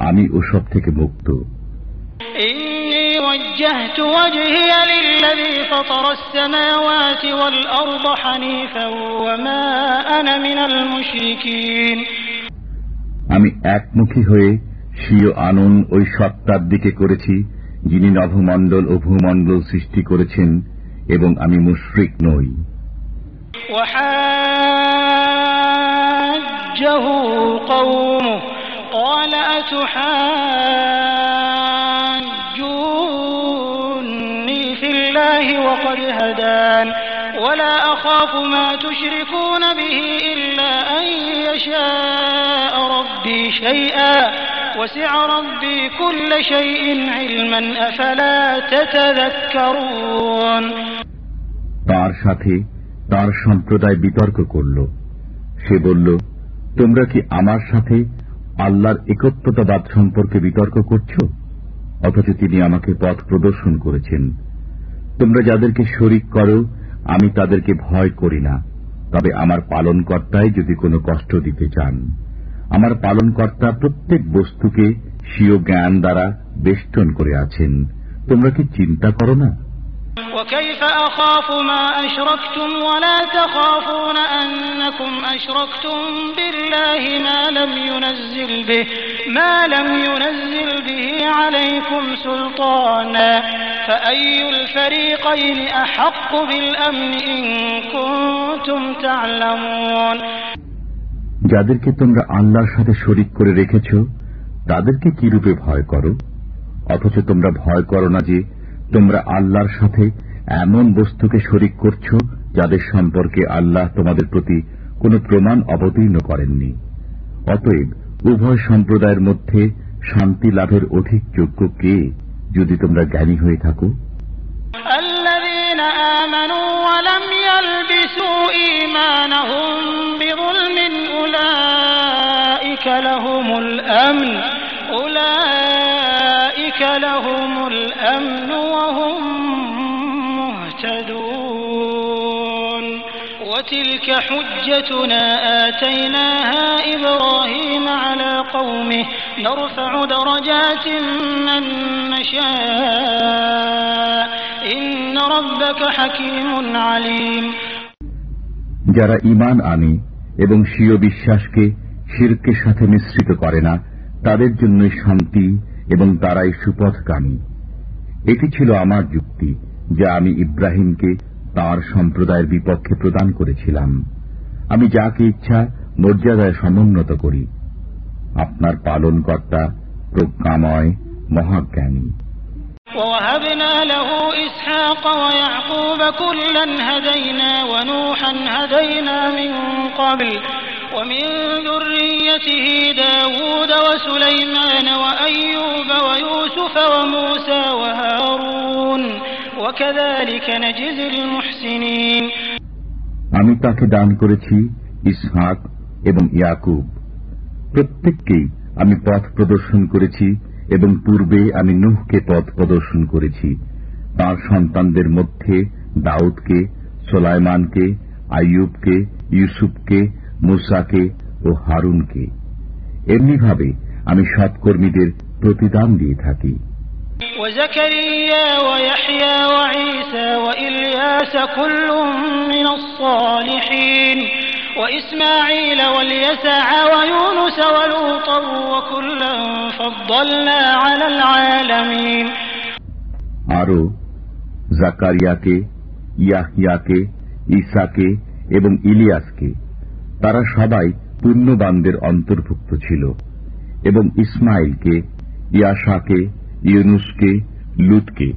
আমি ওসব থেকে মুক্ত إني وجهت وجهي للذي فطر السماوات والأرض حنيفا وما أنا من المشركين আমি একমুখী হয়ে স্বীয় আনন ওই সত্তার দিকে করেছি যিনি নভমণ্ডল ও ভূমণ্ডল সৃষ্টি করেছেন এবং আমি মুশরিক নই وحاجه قومه قال أتحاجوني في الله وقد هدان ولا أخاف ما تشركون به إلا أن يشاء ربي شيئا وسع ربي كل شيء علما أفلا تتذكرون তার সাথে তার সম্প্রদায় বিতর্ক করল সে বলল তোমরা কি আমার সাথে আল্লাহর একত্বতাবাদ সম্পর্কে বিতর্ক করছ? অথচ তিনি আমাকে পথ প্রদর্শন করেছেন। তোমরা যাদেরকে শরিক করো, আমি তাদেরকে ভয় করি না। তবে আমার পালনকর্তাই যদি কোনো কষ্ট দিতে চান। আমার পালনকর্তা প্রত্যেক বস্তুকে স্বীয় জ্ঞান দ্বারা বেষ্টন করে আছেন। তোমরা কি চিন্তা করো না? وكيف أخاف ما أشركتم ولا تخافون أنكم أشركتم بالله ما لم ينزل به ما لم ينزل به عليكم سلطانا فأي الفريقين أحق بالأمن إن كنتم تعلمون যাদেরকে তোমরা আল্লাহর সাথে শরিক করে রেখেছ তাদেরকে কি রূপে ভয় করো অথচ তোমরা ভয় করো না যে তোমরা আল্লাহর সাথে এমন বস্তুকে শরিক করছ যাদের সম্পর্কে আল্লাহ তোমাদের প্রতি কোনো প্রমাণ অবতীর্ণ করেননি অতএব উভয় সম্প্রদায়ের মধ্যে শান্তি লাভের অধিক যোগ্য কে যদি তোমরা জ্ঞানী হয়ে থাকো الذين آمنوا ولم يلبسوا إيمانهم بظلم أولئك لهم الأمن أولئك وتلك حجتنا آتيناها إبراهيم على قومه نرفع درجات من نشاء إن ربك حكيم عليم যারা ইমান আনে এবং স্বীয় বিশ্বাসকে শিরকের সাথে মিশ্রিত করে না তাদের জন্যই শান্তি এবং তারাই সুপথগামী এটি ছিল আমার যুক্তি যা আমি ইব্রাহিমকে তার সম্প্রদায়ের বিপক্ষে প্রদান করেছিলাম আমি যাকে ইচ্ছা মর্যাদায় সমুন্নত করি আপনার পালনকর্তা প্রজ্ঞাময় মহাজ্ঞানী ووهبنا له إسحاق ويعقوب كلا هدينا ونوحا هدينا من قبل ومن ذريته داود وسليمان وأيوب ويوسف وموسى وهارون وكذلك نجزي المحسنين আমি তাকে দান করেছি ইসহাক এবং ইয়াকুব প্রত্যেককেই আমি পথ প্রদর্শন করেছি এবং পূর্বে আমি নুহকে পথ প্রদর্শন করেছি তার সন্তানদের মধ্যে দাউদকে সোলাইমানকে আইয়ুবকে ইউসুফকে মুসাকে ও হারুনকে। এমনিভাবে আমি সৎকর্মীদের প্রতিদান দিয়ে থাকি। আরও জাকারিয়াকে ইয়াহিয়াকে ইসাকে এবং ইলিয়াসকে তারা সবাই পুণ্যবানদের অন্তর্ভুক্ত ছিল এবং ইসমাইলকে ইয়াশাকে ইউনুসকে লুতকে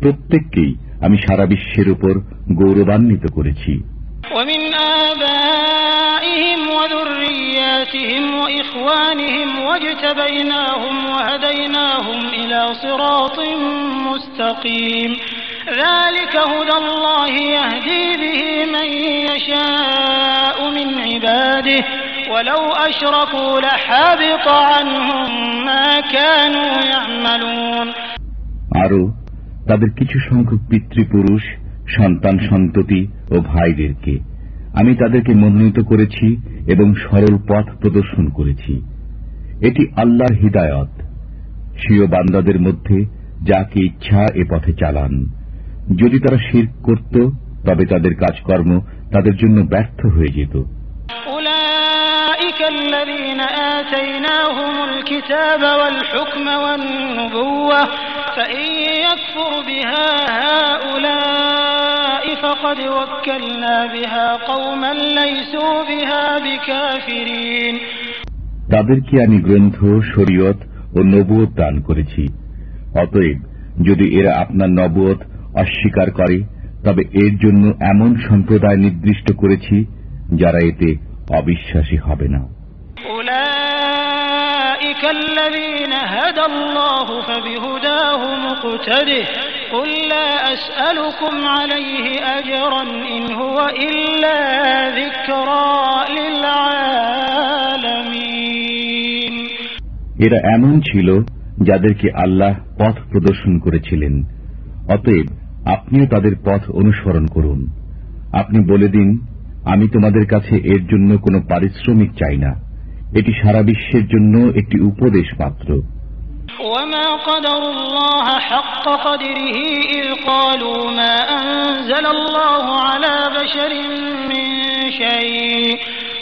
প্রত্যেককেই আমি সারা বিশ্বের উপর গৌরবান্বিত করেছি ومن آبائهم ذريتهم وإخوانهم واجتبيناهم وهديناهم إلى صراط مستقيم ذلك هدى الله يهدي به من يشاء من عباده ولو أشركوا لحبط عنهم ما كانوا يعملون আরও তাদের কিছু সংখ্যক পিতৃপুরুষ সন্তান সন্ততি ও ভাইদেরকে আমি তাদেরকে মনোনীত করেছি এবং সরল পথ প্রদর্শন করেছি এটি আল্লাহর হিদায়ত স্বীয় বান্দাদের মধ্যে যাকে ইচ্ছা এ পথে চালান যদি তারা শির করত তবে তাদের কাজকর্ম তাদের জন্য ব্যর্থ হয়ে যেত। তাদেরকে আমি গ্রন্থ শরীয়ত ও নবুয়ত দান করেছি? অতএব যদি এরা আপনার নবুয়ত অস্বীকার করে তবে এর জন্য এমন সম্প্রদায় নির্দিষ্ট করেছি যারা এতে অবিশ্বাসী হবে না। এরা এমন ছিল যাদেরকে আল্লাহ পথ প্রদর্শন করেছিলেন। অতএব আপনিও তাদের পথ অনুসরণ করুন আপনি বলে দিন আমি তোমাদের কাছে এর জন্য কোনো পারিশ্রমিক চাই না এটি সারা বিশ্বের জন্য একটি উপদেশ মাত্র وما قدر الله حق قدره إذ قالوا ما أنزل الله على بشر من شيء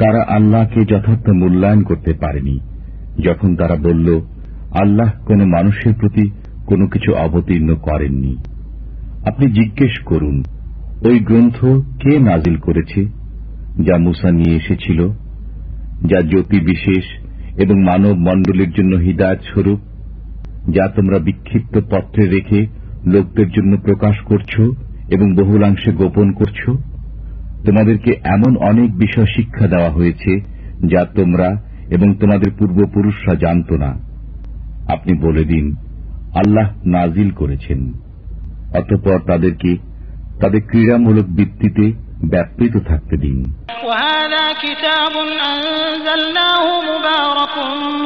তারা আল্লাহকে যথার্থ মূল্যায়ন করতে পারেনি। যখন তারা বলল, আল্লাহ কোন মানুষের প্রতি কোনো কিছু অবতীর্ণ করেননি। আপনি জিজ্ঞেস করুন, ওই গ্রন্থ কে নাজিল করেছে? যা মুসা নিয়ে এসেছিল, যা জ্যোতি বিশেষ এবং মানব মণ্ডলীর জন্য হৃদায়ত স্বরূপ, যা তোমরা বিক্ষিপ্ত পত্রে রেখে লোকদের জন্য প্রকাশ করছ এবং বহুলাংশে গোপন করছ? তোমাদেরকে এমন অনেক বিষয় শিক্ষা দেওয়া হয়েছে, যা তোমরা এবং তোমাদের পূর্বপুরুষরা জানত না। আপনি বলে দিন, আল্লাহ নাজিল করেছেন। অতঃপর তাদেরকে, তাদের ক্রীড়ামূলক ভিত্তিতে ব্যাপৃত থাকতে দিন وهذا كتاب أنزلناه مبارك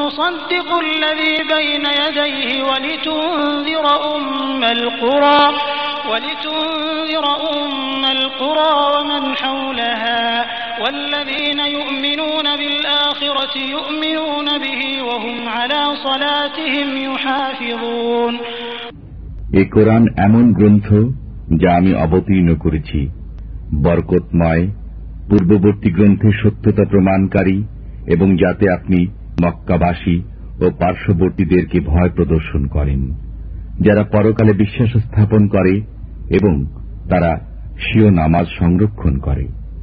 مصدق الذي بين يديه ولتنذر أم القرى ولتنذر أم القرى ومن حولها والذين يؤمنون بالآخرة يؤمنون به وهم على صلاتهم يحافظون এ কোরআন এমন গ্রন্থ যা আমি অবতীর্ণ করেছি বরকতময়, পূর্ববর্তী গ্রন্থে সত্যতা প্রমাণকারী এবং যাতে আপনি মক্কাবাসী ও পার্শ্ববর্তীদেরকে ভয় প্রদর্শন করেন। যারা পরকালে বিশ্বাস স্থাপন করে এবং তারা স্বীয় নামাজ সংরক্ষণ করে।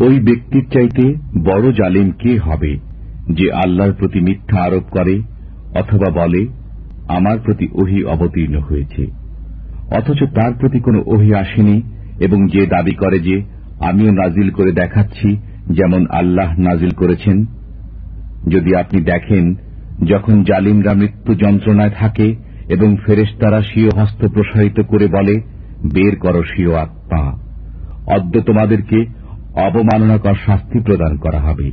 ওই ব্যক্তির চাইতে বড় জালিম কে হবে যে আল্লাহর প্রতি মিথ্যা আরোপ করে অথবা বলে, আমার প্রতি ওহি অবতীর্ণ হয়েছে অথচ তার প্রতি কোনো ওহি আসেনি এবং যে দাবি করে যে, আমিও নাজিল করে দেখাচ্ছি যেমন আল্লাহ নাজিল করেছেন যদি আপনি দেখেন, যখন জালিমরা মৃত্যু যন্ত্রণায় থাকে এবং ফেরেশতারা স্বীয় হস্ত প্রসারিত করে বলে, বের করো স্বীয় আত্মা অদ্য তোমাদেরকে অবমাননাকর শাস্তি প্রদান করা হবে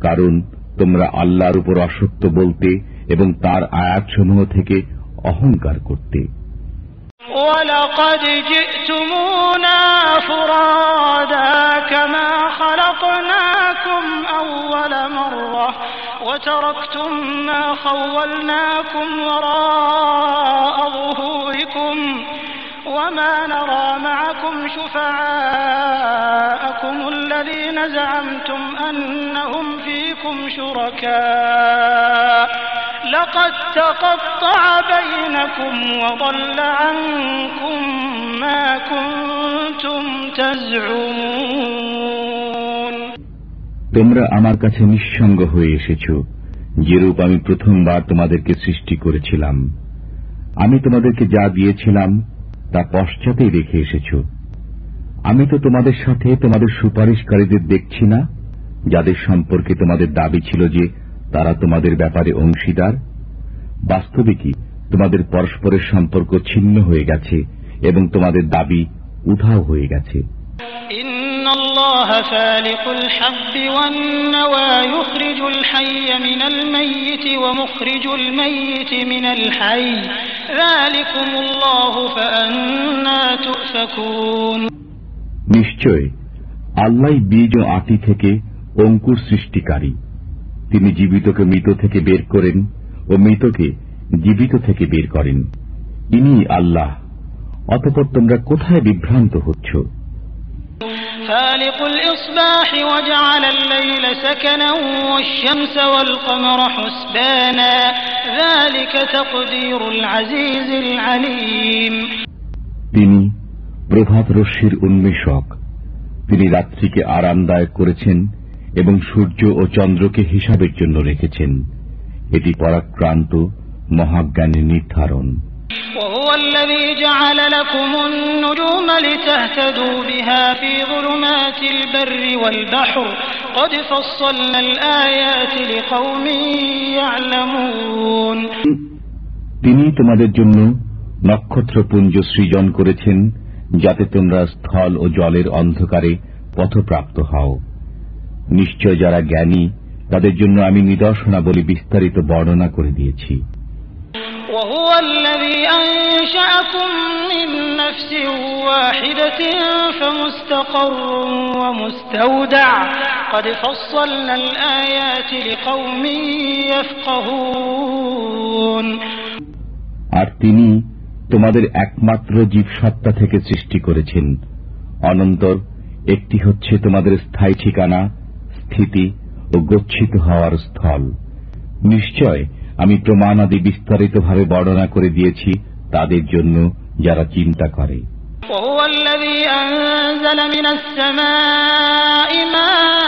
কারণ তোমরা আল্লাহর উপর অসত্য বলতে এবং তার আয়াতসমূহ থেকে অহংকার করতে ولقد جئتمونا فرادا كما خلقناكم أول مرة وتركتم ما خولناكم وراء ظهوركم وما نرى معكم شفعاءكم الذين زعمتم أنهم فيكم شركاء لقد تقطع بينكم وضل عنكم ما كنتم تزعمون তোমরা আমার কাছে নিঃসঙ্গ হয়ে এসেছ যেরূপ আমি প্রথমবার তোমাদেরকে সৃষ্টি করেছিলাম আমি তোমাদেরকে যা দিয়েছিলাম তা পশ্চাতেই রেখে এসেছ। আমি তো তোমাদের সাথে তোমাদের সুপারিশকারীদের দেখছি না, যাদের সম্পর্কে তোমাদের দাবি ছিল যে তারা তোমাদের ব্যাপারে অংশীদার। বাস্তবে কি তোমাদের পরস্পরের সম্পর্ক ছিন্ন হয়ে গেছে এবং তোমাদের দাবি উধাও হয়ে গেছে। إن الله فالق الحب والنوى يخرج الحي من الميت ومخرج الميت من الحي ذلكم الله فأنا تؤفكون নিশ্চয় আল্লাহ বীজ ও আটি থেকে অঙ্কুর সৃষ্টিকারী তিনি জীবিতকে মৃত থেকে বের করেন ও মৃতকে জীবিত থেকে বের করেন ইনি আল্লাহ অতপর তোমরা কোথায় বিভ্রান্ত হচ্ছ فالق الإصباح وجعل الليل سكنا والشمس والقمر حسبانا ذلك تقدير العزيز العليم তিনি প্রভাত রশ্মির উন্মেষক তিনি রাত্রিকে আরামদায়ক করেছেন এবং সূর্য ও চন্দ্রকে হিসাবের জন্য রেখেছেন এটি পরাক্রান্ত মহাজ্ঞানের নির্ধারণ وهو الذي جعل لكم النجوم لتهتدوا بها في ظلمات البر والبحر قد فصلنا الآيات لقوم يعلمون তিনি তোমাদের জন্য নক্ষত্রপুঞ্জ সৃজন করেছেন যাতে তোমরা স্থল ও জলের অন্ধকারে পথপ্রাপ্ত হও নিশ্চয় যারা জ্ঞানী তাদের জন্য আমি নিদর্শনাবলী বিস্তারিত বর্ণনা করে দিয়েছি وهو الذي أنشأكم من نفس واحدة فمستقر ومستودع قد فصلنا الآيات لقوم يفقهون আর তিনি তোমাদের একমাত্র জীবসত্তা থেকে সৃষ্টি করেছেন অনন্তর একটি হচ্ছে তোমাদের স্থায়ী ঠিকানা স্থিতি ও গচ্ছিত হওয়ার স্থল নিশ্চয় আমি প্রমাণাদি বিস্তারিতভাবে বর্ণনা করে দিয়েছি তাদের জন্য যারা চিন্তা করে وهو الذي أنزل من السماء ماء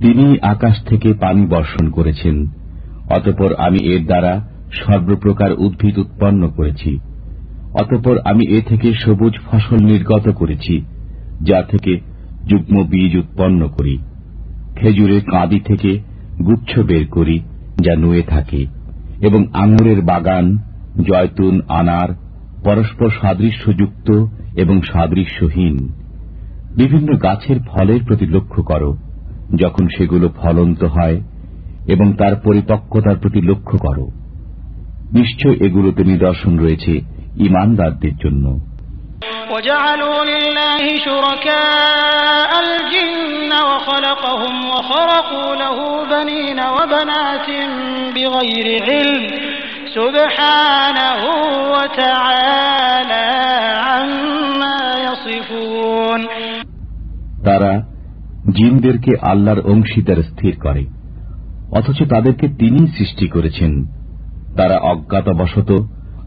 তিনি আকাশ থেকে পানি বর্ষণ করেছেন। অতপর আমি এর দ্বারা সর্বপ্রকার উদ্ভিদ উৎপন্ন করেছি। অতপর আমি এ থেকে সবুজ ফসল নির্গত করেছি, যা থেকে যুগ্ম বীজ উৎপন্ন করি। খেজুরের কাঁদি থেকে গুচ্ছ বের করি, যা নুয়ে থাকে। এবং আঙুরের বাগান, জয়তুন, আনার পরস্পর সাদৃশ্যযুক্ত এবং সাদৃশ্যহীন বিভিন্ন গাছের ফলের প্রতি লক্ষ্য করো যখন সেগুলো ফলন্ত হয় এবং তার পরিপক্কতার প্রতি লক্ষ্য করো নিশ্চয় এগুলোতে নিদর্শন রয়েছে ইমানদারদের জন্য وجعلوا لله شركاء الجن وخلقهم وخرقوا له بنين وبنات بغير علم তারা জিনদেরকে আল্লাহর অংশীদার স্থির করে, অথচ তাদেরকে তিনি সৃষ্টি করেছেন। তারা অজ্ঞাতবশত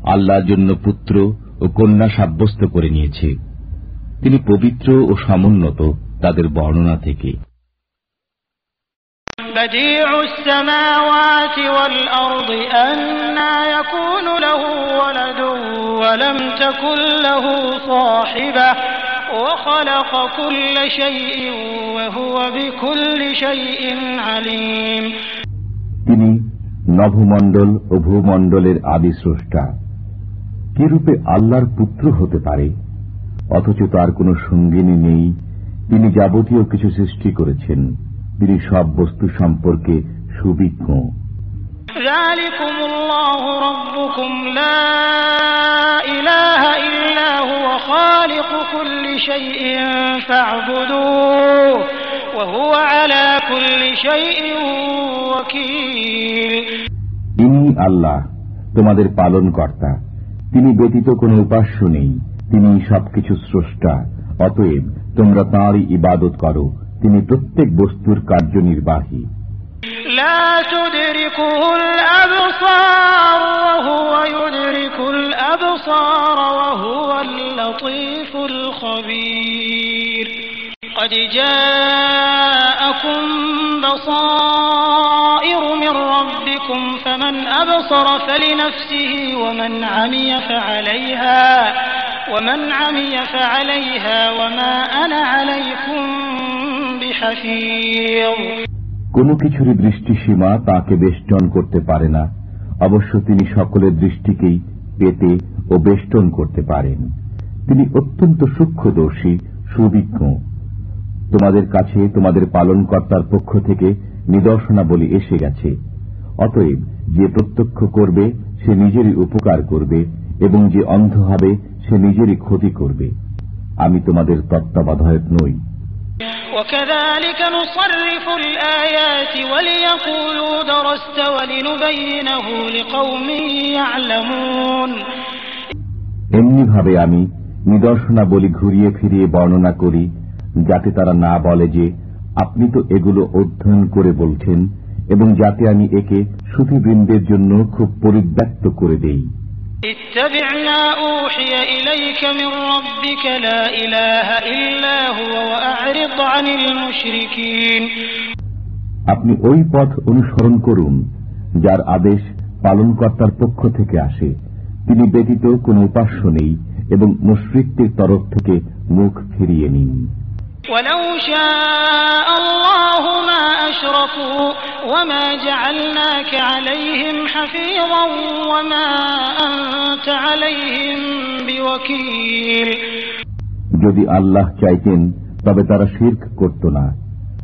আল্লাহর জন্য পুত্র ও কন্যা সাব্যস্ত করে নিয়েছে। তিনি পবিত্র ও সমুন্নত তাদের বর্ণনা থেকে। بديع السماوات والأرض أنا يكون له ولد ولم تكن له صاحبة وخلق كل شيء وهو بكل شيء عليم তিনি নভমণ্ডল ও ভূমণ্ডলের আদি স্রষ্টা কিরূপে আল্লাহর পুত্র হতে পারে অথচ তার কোনো সঙ্গিনী নেই তিনি যাবতীয় কিছু সৃষ্টি করেছেন তিনি সব বস্তু সম্পর্কে সুবিজ্ঞ। তিনি আল্লাহ তোমাদের পালন কর্তা তিনি ব্যতীত কোনো উপাস্য নেই। তিনি সবকিছু স্রষ্টা। অতএব তোমরা তাঁরই ইবাদত করো। তিনি প্রত্যেক বস্তুর কার্যনির্বাহী لا تدركه الأبصار وهو يدرك الأبصار وهو اللطيف الخبير قد جاءكم بصائر من ربكم فمن أبصر فلنفسه ومن عمي فعليها ومن عمي فعليها وما أنا عليكم بحفيظ কোনো কিছুরই দৃষ্টিসীমা তাকে বেষ্টন করতে পারে না। অবশ্য তিনি সকলের দৃষ্টিকেই পেতে ও বেষ্টন করতে পারেন। তিনি অত্যন্ত সূক্ষ্মদর্শী সুবিজ্ঞ তোমাদের কাছে তোমাদের পালনকর্তার পক্ষ থেকে নিদর্শনাবলী এসে গেছে। অতএব যে প্রত্যক্ষ করবে, সে নিজেরই উপকার করবে এবং যে অন্ধ হবে, সে নিজেরই ক্ষতি করবে। আমি তোমাদের তত্ত্বাবধায়ক নই। وكذلك نصرف الآيات وليقولوا درست ولنبينه لقوم يعلمون এমনিভাবে আমি নিদর্শনাবলী ঘুরিয়ে ফিরিয়ে বর্ণনা করি যাতে তারা না বলে যে আপনি তো এগুলো অধ্যয়ন করে বলছেন এবং যাতে আমি একে সুফিবৃন্দের জন্য খুব পরিব্যক্ত করে দেই اتبع ما أوحي إليك من ربك لا إله إلا هو وأعرض عن المشركين আপনি ওই পথ অনুসরণ করুন যার আদেশ পালনকর্তার পক্ষ থেকে আসে তিনি ব্যতীত কোনো উপাস্য নেই এবং মুশ্রিকদের তরফ থেকে মুখ ফিরিয়ে নিন ولو شاء الله ما أشركوا وما جعلناك عليهم حفيظا وما أنت عليهم بوكيل যদি আল্লাহ চাইতেন তবে তারা শির্ক করত না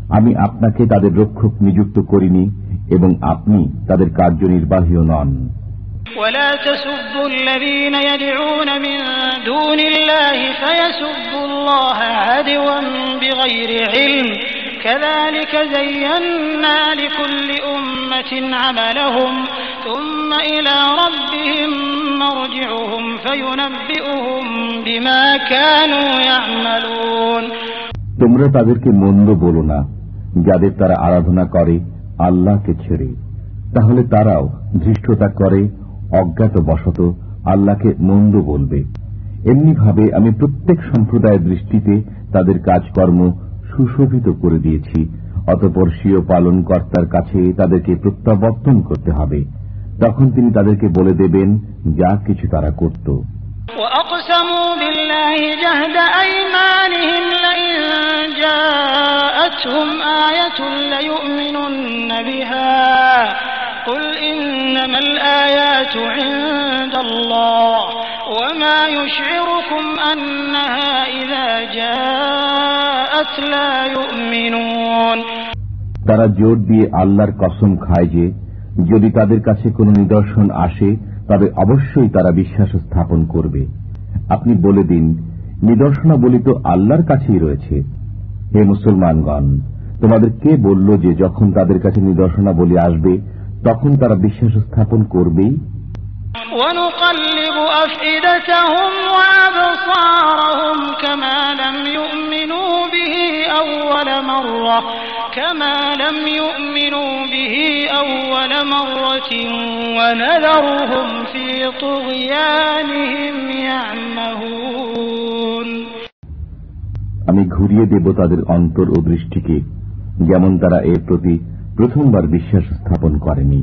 আমি আপনাকে তাদের রক্ষক নিযুক্ত করিনি এবং আপনি তাদের কার্যনির্বাহীও নন ولا تسبوا الذين يدعون من دون الله فيسبوا الله عدوا بغير علم كذلك زينا لكل أمة عملهم ثم إلى ربهم مرجعهم فينبئهم بما كانوا يعملون তোমরা তাদেরকে মন্দ বলো না যাদের তারা আরাধনা করে আল্লাহকে ছেড়ে তাহলে তারাও ধৃষ্টতা করে অজ্ঞাত বশত আল্লাহকে মন্দ বলবে এমনিভাবে আমি প্রত্যেক সম্প্রদায়ের দৃষ্টিতে তাদের কাজকর্ম সুশোভিত করে দিয়েছি অতপর স্বীয় পালনকর্তার কাছে তাদেরকে প্রত্যাবর্তন করতে হবে তখন তিনি তাদেরকে বলে দেবেন যা কিছু তারা করত وأقسموا بالله جهد أيمانهم لئن جاءتهم آية ليؤمنن بها قل إنما الآيات عند الله وما يشعركم أنها إذا جاءت لا يؤمنون তারা জোর দিয়ে আল্লাহর কসম খায় যে যদি তাদের কাছে কোনো নিদর্শন আসে তবে অবশ্যই তারা বিশ্বাস স্থাপন করবে আপনি বলে দিন নিদর্শনাবলী তো আল্লাহর কাছেই রয়েছে হে মুসলমানগণ তোমাদের কে বলল যে যখন তাদের কাছে নিদর্শনাবলী আসবে তখন তারা বিশ্বাস স্থাপন করবে আমি ঘুরিয়ে দেব তাদের অন্তর ও দৃষ্টিকে যেমন তারা এর প্রতি প্রথমবার বিশ্বাস স্থাপন করেনি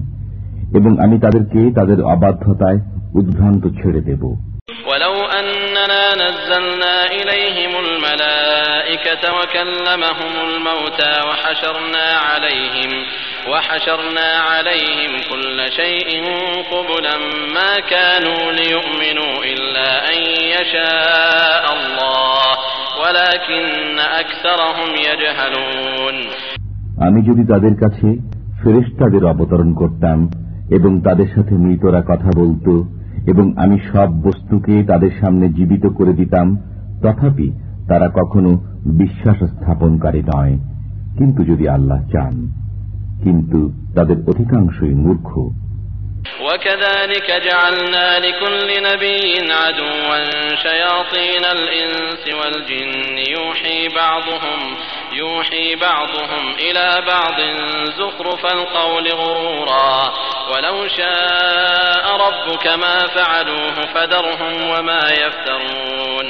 এবং আমি তাদেরকে তাদের অবাধ্যতায় উদ্ভ্রান্ত ছেড়ে দেব ولو أننا نزلنا إليهم الملائكة وكلمهم الموتى وحشرنا عليهم وحشرنا عليهم كل شيء قبلا ما كانوا ليؤمنوا إلا أن يشاء الله ولكن أكثرهم يجهلون আমি যদি তাদের কাছে ফেরেশতাদের অবতরণ করতাম এবং তাদের সাথে মৃতরা কথা বলতো এবং আমি সব বস্তুকে তাদের সামনে জীবিত করে দিতাম তথাপি তারা কখনো বিশ্বাস স্থাপনকারী নয় কিন্তু যদি আল্লাহ চান কিন্তু তাদের অধিকাংশই মূর্খ وكذلك جعلنا لكل نبي عدوا شياطين الإنس والجن يوحي بعضهم يوحي بعضهم إلى بعض زخرف القول غرورا ولو شاء ربك ما فعلوه فذرهم وما يفترون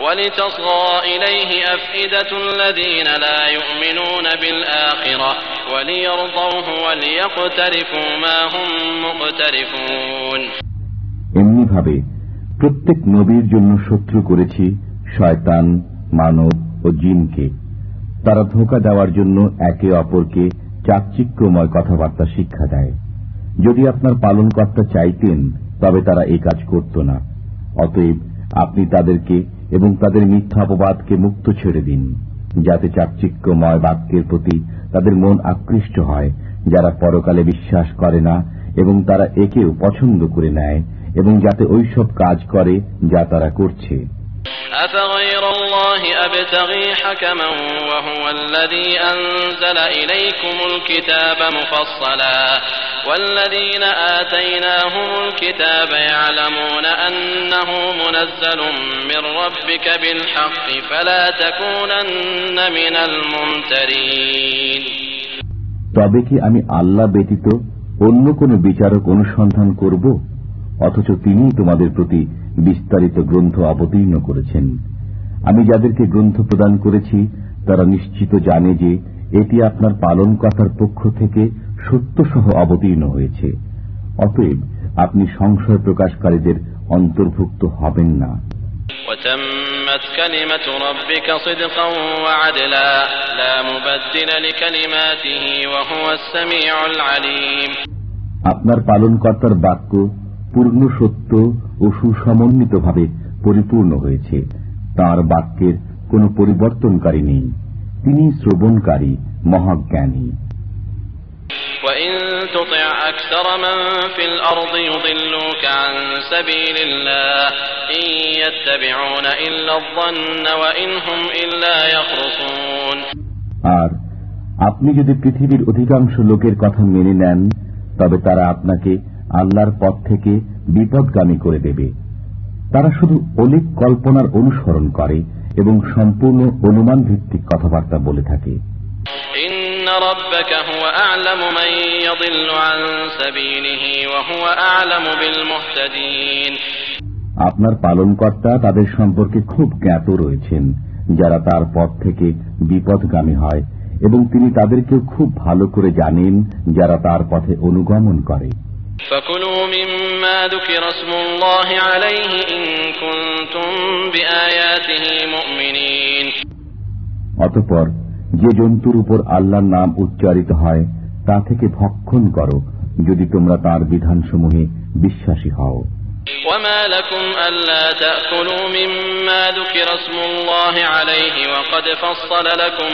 ولتصغى إليه أفئدة الذين لا يؤمنون بالآخرة وليرضوه وليقترفوا ما هم مقترفون এমনিভাবে প্রত্যেক নবীর জন্য শত্রু করেছি শয়তান মানব ও জিনকে তারা ধোকা দেওয়ার জন্য একে অপরকে চাকচিক্যময় কথাবার্তা শিক্ষা দেয়। যদি আপনার পালনকর্তা চাইতেন, তবে তারা এই কাজ করত না। অতএব আপনি তাদেরকে এবং তাদের মিথ্যা অপবাদকে মুক্ত ছেড়ে দিন, যাতে চাকচিক্যময় বাক্যের প্রতি তাদের মন আকৃষ্ট হয়, যারা পরকালে বিশ্বাস করে না এবং তারা একেও পছন্দ করে নেয়, এবং যাতে ওইসব কাজ করে যা তারা করছে। أفغير الله أبتغي حكما وهو الذي أنزل إليكم الكتاب مفصلا والذين آتيناهم الكتاب يعلمون أنه منزل من ربك بالحق فلا تكونن من الممترين তবে কি আমি আল্লাহ ব্যতীত অন্য কোন বিচারক অনুসন্ধান করব অথচ তিনি তোমাদের প্রতি বিস্তারিত গ্রন্থ অবতীর্ণ করেছেন। আমি যাদেরকে গ্রন্থ প্রদান করেছি তারা নিশ্চিত জানে যে এটি আপনার পালনকর্তার পক্ষ থেকে সত্যসহ অবতীর্ণ হয়েছে। অতএব আপনি সংশয় প্রকাশকারীদের অন্তর্ভুক্ত হবেন না। আপনার পালনকর্তার বাক্য পূর্ণ সত্য ও সুসমন্বিতভাবে পরিপূর্ণ হয়েছে তার বাক্যের কোনো পরিবর্তনকারী নেই তিনি শ্রবণকারী মহাজ্ঞানী وإن تطع أكثر من في الأرض يضلوك عن سبيل الله إن يتبعون إلا الظن وإن هم إلا يخرصون আর আপনি যদি পৃথিবীর অধিকাংশ লোকের কথা মেনে নেন তবে তারা আপনাকে আল্লাহর পথ থেকে বিপদগামী করে দেবে। তারা শুধু অলিক কল্পনার অনুসরণ করে এবং সম্পূর্ণ অনুমান ভিত্তিক কথাবার্তা বলে থাকে। আপনার পালনকর্তা তাদের সম্পর্কে খুব জ্ঞাত রয়েছেন। যারা তার পথ থেকে বিপদগামী হয় এবং তিনি তাদেরকেও খুব ভালো করে জানেন যারা তার পথে অনুগমন করে। فكلوا مما ذكر اسم الله عليه إن كنتم بآياته مؤمنين অতঃপর যে জন্তুর উপর আল্লাহর নাম উচ্চারিত হয় তা থেকে ভক্ষণ করো যদি তোমরা তার বিধানসমূহে বিশ্বাসী হও وما لكم ألا تأكلوا مما ذكر اسم الله عليه وقد فصل لكم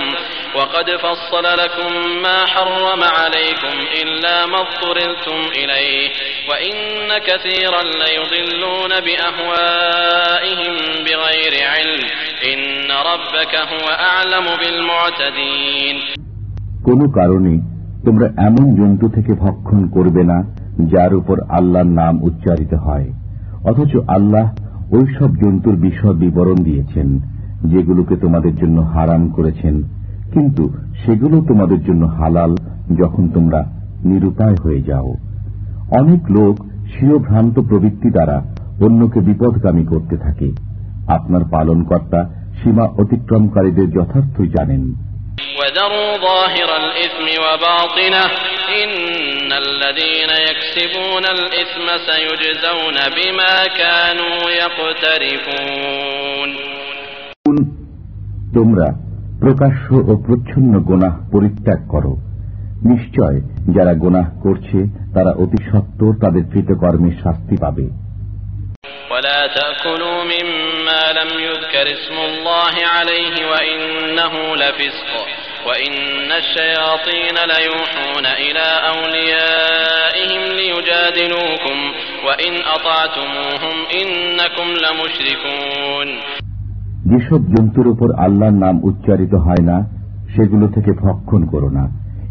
وقد فصل لكم ما حرم عليكم إلا ما اضطررتم إليه وإن كثيرا ليضلون بأهوائهم بغير علم إن ربك هو أعلم بالمعتدين কোনো কারণে তোমরা এমন জন্তু থেকে ভক্ষণ করবে না যার উপর আল্লাহর নাম উচ্চারিত হয় অথচ আল্লাহ ওই সব জন্তুর বিশদ বিবরণ দিয়েছেন যেগুলোকে তোমাদের জন্য হারাম করেছেন কিন্তু সেগুলো তোমাদের জন্য হালাল যখন তোমরা নিরুপায় হয়ে যাও অনেক লোক স্বীয় ভ্রান্ত প্রবৃত্তি দ্বারা অন্যকে বিপদগামী করতে থাকে আপনার পালনকর্তা সীমা অতিক্রমকারীদের যথার্থই জানেন وذروا ظاهر الإثم وباطنه إن الذين يكسبون الإثم سيجزون بما كانوا يقترفون তোমরা প্রকাশ্য ও প্রচ্ছন্ন গোনাহ পরিত্যাগ করো নিশ্চয় যারা গোনাহ করছে তারা অতি সত্বর তাদের কৃতকর্মের শাস্তি পাবে ولا تأكلوا مما لم يذكر اسم الله عليه وإنه لفسق وإن الشياطين ليوحون إلى أوليائهم ليجادلوكم وإن أطعتموهم إنكم لمشركون যেসব জন্তুর উপর আল্লাহর নাম উচ্চারিত হয় না সেগুলো থেকে ভক্ষণ করো না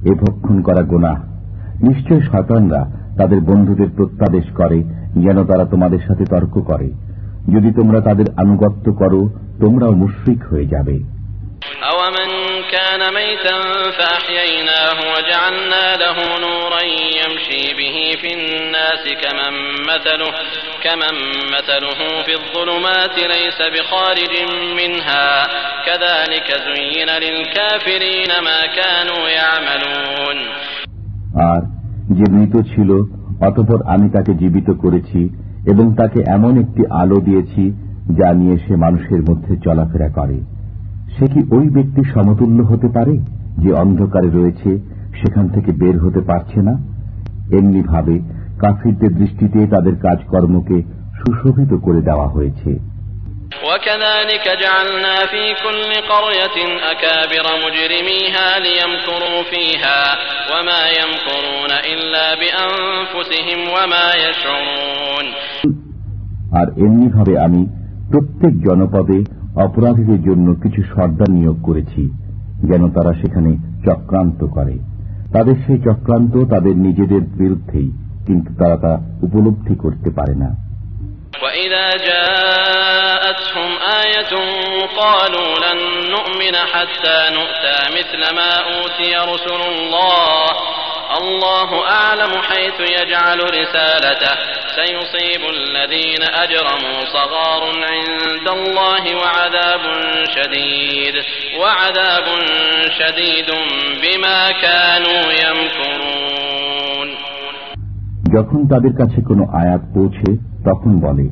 এ ভক্ষণ করা গোনাহ নিশ্চয় শতানরা তাদের বন্ধুদের প্রত্যাদেশ করে যেন তারা তোমাদের সাথে তর্ক করে যদি তোমরা তাদের আনুগত্য করো তোমরাও মুশ্রিক হয়ে যাবে أومن كان ميتا فأحييناه وجعلنا له نورا يمشي به في الناس كمن مثله, كمن مثله في الظلمات ليس بخارج منها كذلك زين للكافرين ما كانوا يعملون আর যে মৃত ছিল অতপর আমি তাকে জীবিত করেছি এবং তাকে এমন একটি আলো দিয়েছি যা নিয়ে সে মানুষের মধ্যে চলাফেরা করে সে কি ওই ব্যক্তি সমতুল্য হতে পারে যে অন্ধকারে রয়েছে সেখান থেকে বের হতে পারছে না এমনি ভাবে কাফিরদের দৃষ্টিতে তাদের কাজকর্মকে সুশোভিত করে দেওয়া হয়েছে وكذلك جعلنا في كل قرية أكابر مجرميها ليمكروا فيها وما يمكرون إلا بأنفسهم وما يشعرون আর এমনি ভাবে আমি প্রত্যেক জনপদে অপরাধীদের জন্য কিছু সর্দার নিয়োগ করেছি যেন তারা সেখানে চক্রান্ত করে তাদের সেই চক্রান্ত তাদের নিজেদের বিরুদ্ধেই কিন্তু তারা তা উপলব্ধি করতে পারে না وإذا جاءتهم آية قالوا لن نؤمن حتى نؤتى مثل ما أوتي رسل الله الله أعلم حيث يجعل رسالته سيصيب الذين أجرموا صغار عند الله وعذاب شديد وعذاب شديد بما كانوا يمكرون যখন তাদের কাছে কোনো আয়াত পৌঁছে তখন বলে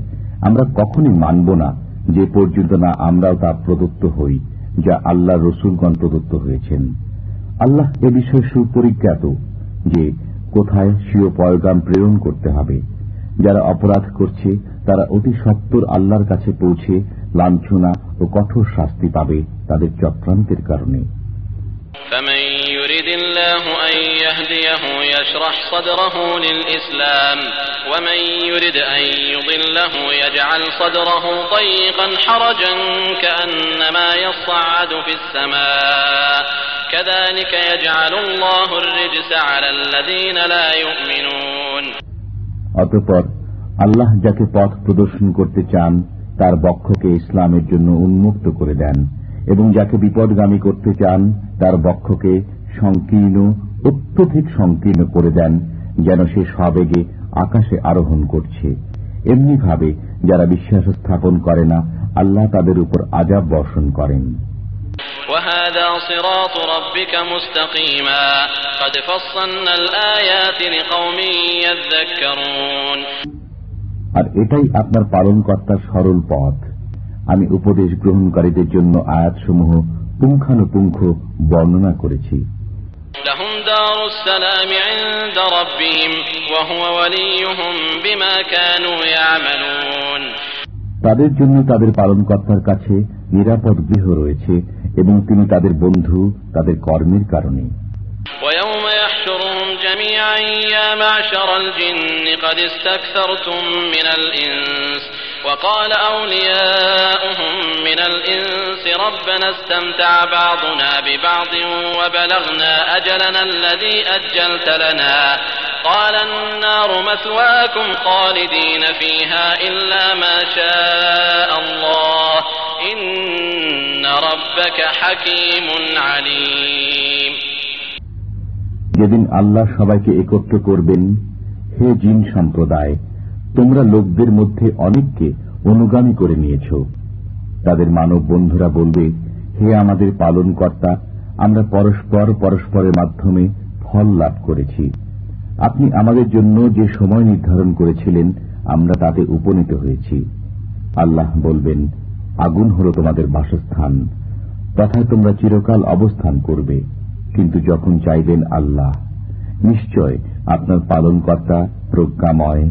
আমরা কখনই মানব না যে পর্যন্ত না আমরাও তা প্রদত্ত হই যা আল্লাহ রসুলগণ প্রদত্ত হয়েছেন আল্লাহ এ বিষয়ে সুপরিজ্ঞাত যে কোথায় স্বীয় পয়গাম প্রেরণ করতে হবে। যারা অপরাধ করছে, তারা অতি সত্তর আল্লাহর কাছে পৌঁছে লাঞ্ছনা ও কঠোর শাস্তি পাবে তাদের চক্রান্তের কারণে। يرد الله أن يهديه يشرح صدره للإسلام ومن يرد أن يضله يجعل صدره ضيقا حرجا كأنما يصعد في السماء كذلك يجعل الله الرجس على الذين لا يؤمنون অতঃপর আল্লাহ যাকে পথ প্রদর্শন করতে চান তার বক্ষকে ইসলামের জন্য উন্মুক্ত করে দেন এবং যাকে বিপদগামী করতে চান তার বক্ষকে সংকীর্ণ অত্যধিক সংকীর্ণ করে দেন যেন সে সবেগে আকাশে আরোহণ করছে এমনি ভাবে যারা বিশ্বাস স্থাপন করে না আল্লাহ তাদের উপর আজাব বর্ষণ করেন وهذا صراط ربك مستقيما قد فصلنا الآيات لقوم يذكرون আর এটাই আপনার পালনকর্তার সরল পথ আমি উপদেশ গ্রহণকারীদের জন্য আয়াতসমূহ পুঙ্খানুপুঙ্খ বর্ণনা করেছি তাদের জন্য তাদের পালনকর্তার কাছে নিরাপদ গৃহ রয়েছে এবং তিনি তাদের বন্ধু তাদের কর্মের কারণে ويوم يحشرهم جميعا يا معشر الجن قد استكثرتم من الإنس وقال أولياؤهم من الإنس ربنا استمتع بعضنا ببعض وبلغنا أجلنا الذي أجلت لنا قال النار مثواكم خالدين فيها إلا ما شاء الله إن ربك حكيم عليم যেদিন আল্লাহ সবাইকে একত্র করবেন হে জিন সম্প্রদায় তোমরা লোকদের মধ্যে অনেককে অনুগামী করে নিয়েছ। তাদের মানব বন্ধুরা বলবে, হে আমাদের পালন কর্তা আমরা পরস্পর পরস্পরের মাধ্যমে ফল লাভ করেছি। আপনি আমাদের জন্য যে সময় নির্ধারণ করেছিলেন, আমরা তাতে উপনীত হয়েছি। আল্লাহ বলবেন, আগুন হল তোমাদের বাসস্থান, তথায় তোমরা চিরকাল অবস্থান করবে, কিন্তু যখন চাইবেন আল্লাহ, নিশ্চয় আপনার পালনকর্তা প্রজ্ঞাময়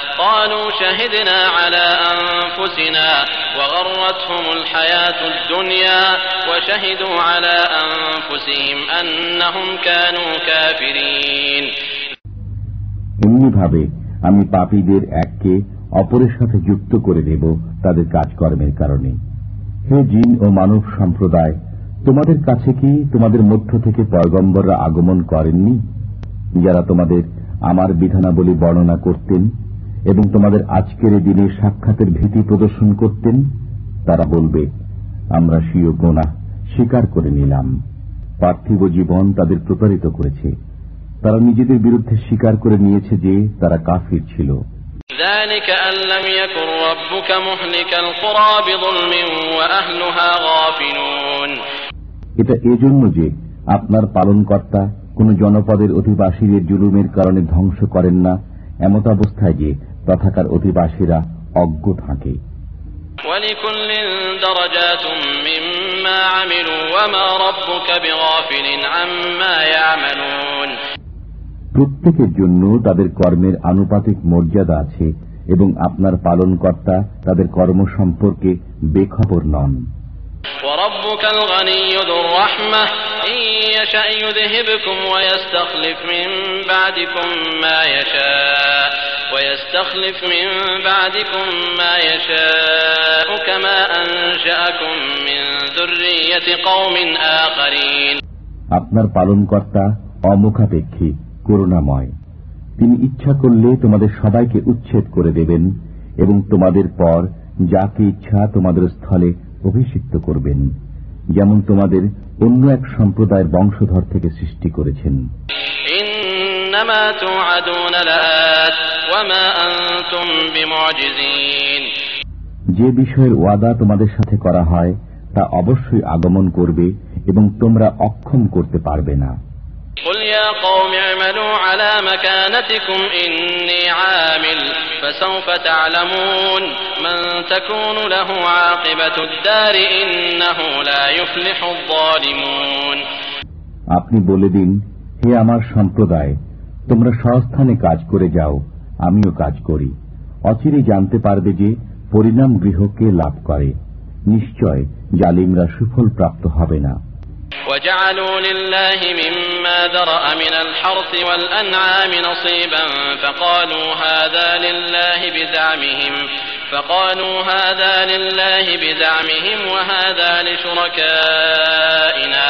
قالوا شهدنا على أنفسنا وغرتهم الحياة الدنيا وشهدوا على أنفسهم أنهم كانوا كافرين এমনিভাবে আমি পাপীদের এককে অপরের সাথে যুক্ত করে দেব তাদের কাজকর্মের কারণে হে জিন ও মানব সম্প্রদায় তোমাদের কাছে কি তোমাদের মধ্য থেকে পয়গম্বররা আগমন করেননি যারা তোমাদের আমার বিধানাবলী বর্ণনা করতেন এবং তোমাদের আজকের দিনে সাক্ষাতের ভীতি প্রদর্শন করতেন তারা বলবে আমরা স্বীয় গোনা স্বীকার করে নিলাম। পার্থিব জীবন তাদের প্রতারিত করেছে। তারা নিজেদের বিরুদ্ধে স্বীকার করে নিয়েছে যে তারা কাফির ছিল। এটা এজন্য যে আপনার পালনকর্তা কোন জনপদের অধিবাসীদের জুলুমের কারণে ধ্বংস করেন না এমতাবস্থায় যে তথাকার অধিবাসীরা অজ্ঞ থাকে ولكل درجات مما عملوا وما ربك بغافل عما يعملون প্রত্যেকের জন্য তাদের কর্মের আনুপাতিক মর্যাদা আছে এবং আপনার পালনকর্তা তাদের কর্ম সম্পর্কে বেখবর নন وربك الغني ذو الرحمة إن يشأ يذهبكم ويستخلف من بعدكم ما يشاء ويستخلف من بعدكم ما يشاء كما أنشأكم من ذرية قوم آخرين আপনার পালনকর্তা অমুখাপেক্ষী করুণাময় তিনি ইচ্ছা করলে তোমাদের সবাইকে উচ্ছেদ করে দেবেন এবং তোমাদের পর যাকে ইচ্ছা তোমাদের স্থলে অভিষিক্ত করবেন যেমন তোমাদের অন্য এক সম্প্রদায়ের বংশধর থেকে সৃষ্টি করেছেন إنما توعدون لآت وما أنتم بمعجزين যে বিষয়ের ওয়াদা তোমাদের সাথে করা হয় তা অবশ্যই আগমন করবে এবং তোমরা অক্ষম করতে পারবে না। আপনি বলে দিন হে আমার সম্প্রদায় তোমরা সস্থানে কাজ করে যাও। আমিও কাজ করি অচিরে জানতে পারবে যে পরিণাম গৃহকে লাভ করে নিশ্চয় জালিমরা সুফল প্রাপ্ত হবে না وجعلوا لله مما ذرأ من الحرث والأنعام نصيبا فقالوا هذا لله بزعمهم فقالوا هذا لله بزعمهم وهذا لشركائنا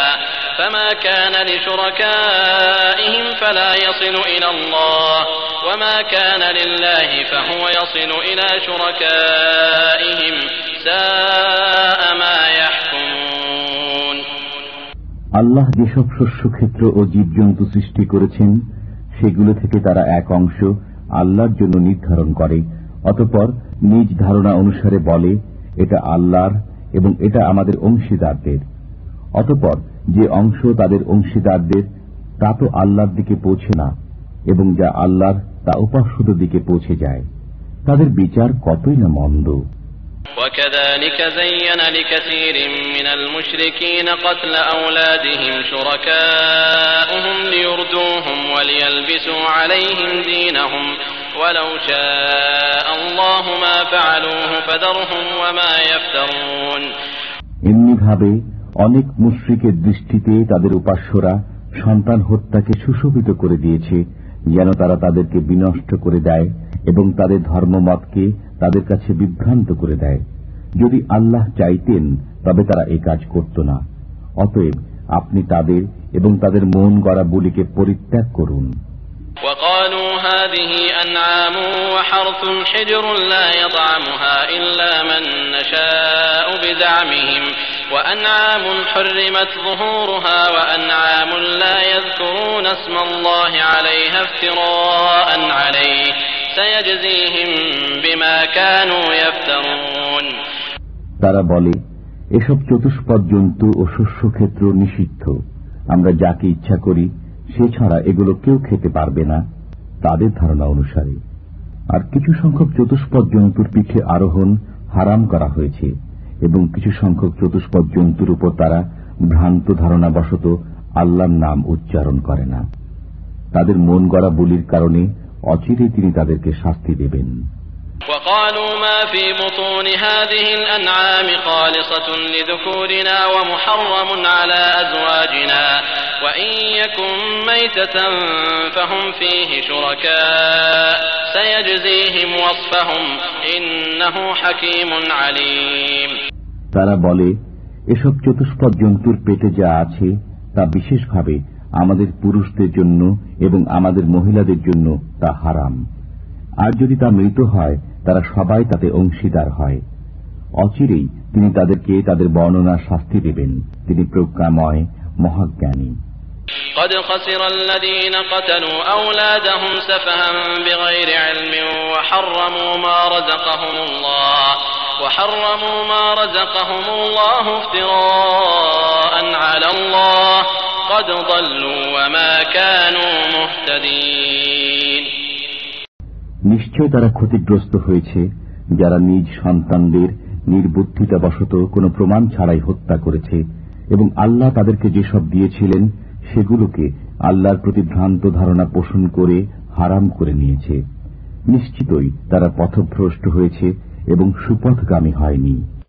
فما كان لشركائهم فلا يصل إلى الله وما كان لله فهو يصل إلى شركائهم ساء ما يحكمون আল্লাহ যেসব শস্যক্ষেত্র ও জীবজন্তু সৃষ্টি করেছেন সেগুলো থেকে তারা এক অংশ আল্লাহর জন্য নির্ধারণ করে অতপর নিজ ধারণা অনুসারে বলে এটা আল্লাহর এবং এটা আমাদের অংশীদারদের অতপর যে অংশ তাদের অংশীদারদের তা তো আল্লাহর দিকে পৌঁছে না এবং যা আল্লাহর তা উপাস্যদের দিকে পৌঁছে যায় তাদের বিচার কতই না মন্দ وكذلك زين لكثير من المشركين قتل أولادهم شركاؤهم ليردوهم وليلبسوا عليهم دينهم ولو شاء الله ما فعلوه فذرهم وما يفترون এমনিভাবে অনেক মুশ্রিকের দৃষ্টিতে তাদের উপাস্যরা সন্তান হত্যাকে সুশোভিত করে দিয়েছে যেন তারা তাদেরকে বিনষ্ট করে দেয় এবং তাদের ধর্মমতকে তাদের কাছে বিভ্রান্ত করে দেয় যদি আল্লাহ চাইতেন তবে তারা এই কাজ করত না অতএব আপনি তাদের এবং তাদের মন গড়া বলিকে পরিত্যাগ করুন وقالوا هذه أنعام وحرث حجر لا يطعمها إلا من نشاء بزعمهم وأنعام حرمت ظهورها وأنعام لا يذكرون اسم الله عليها افتراء عليه سيجزيهم بما كانوا يفترون তারা বলে এসব চতুষ্পদ জন্তু ও শস্যক্ষেত্র নিষিদ্ধ আমরা যাকে ইচ্ছা করি সে ছাড়া এগুলো কেউ খেতে পারবে না তাদের ধারণা অনুসারে আর কিছু সংখ্যক চতুষ্পদ জন্তুর পিঠে আরোহণ হারাম করা হয়েছে এবং কিছু সংখ্যক চতুষ্পদ জন্তুর উপর তারা ভ্রান্ত ধারণা বশত আল্লাহর নাম উচ্চারণ করে না। তাদের মন গড়া বলির কারণে অচিরে তিনি তাদেরকে শাস্তি দেবেন। وقالوا ما في بطون هذه الأنعام خالصة لذكورنا ومحرم على أزواجنا وإن يكن ميتة فهم فيه شركاء سيجزيهم وصفهم إنه حكيم عليم তারা বলে এসব চতুষ্পদ জন্তুর পেটে যা আছে তা বিশেষভাবে আমাদের পুরুষদের জন্য এবং আমাদের মহিলাদের জন্য তা হারাম আর যদি তা মৃত হয় তারা সবাই তাতে অংশীদার হয় অচিরেই তিনি তাদেরকে তাদের বর্ণনা শাস্তি দেবেন তিনি প্রজ্ঞাময় মহাজ্ঞানী قد خسر الذين قتلوا أولادهم سفها بغير علم وحرموا ما رزقهم الله وحرموا ما رزقهم الله افتراء على الله قد ضلوا وما كانوا مهتدين নিশ্চয় তারা ক্ষতিগ্রস্ত হয়েছে যারা নিজ সন্তানদের নির্বুদ্ধিতাবশত কোনো প্রমাণ ছাড়াই হত্যা করেছে এবং আল্লাহ তাদেরকে যেসব দিয়েছিলেন, সেগুলোকে আল্লাহর প্রতি ভ্রান্ত ধারণা পোষণ করে হারাম করে নিয়েছে। নিশ্চিতই তারা পথভ্রষ্ট হয়েছে এবং সুপথগামী হয়নি।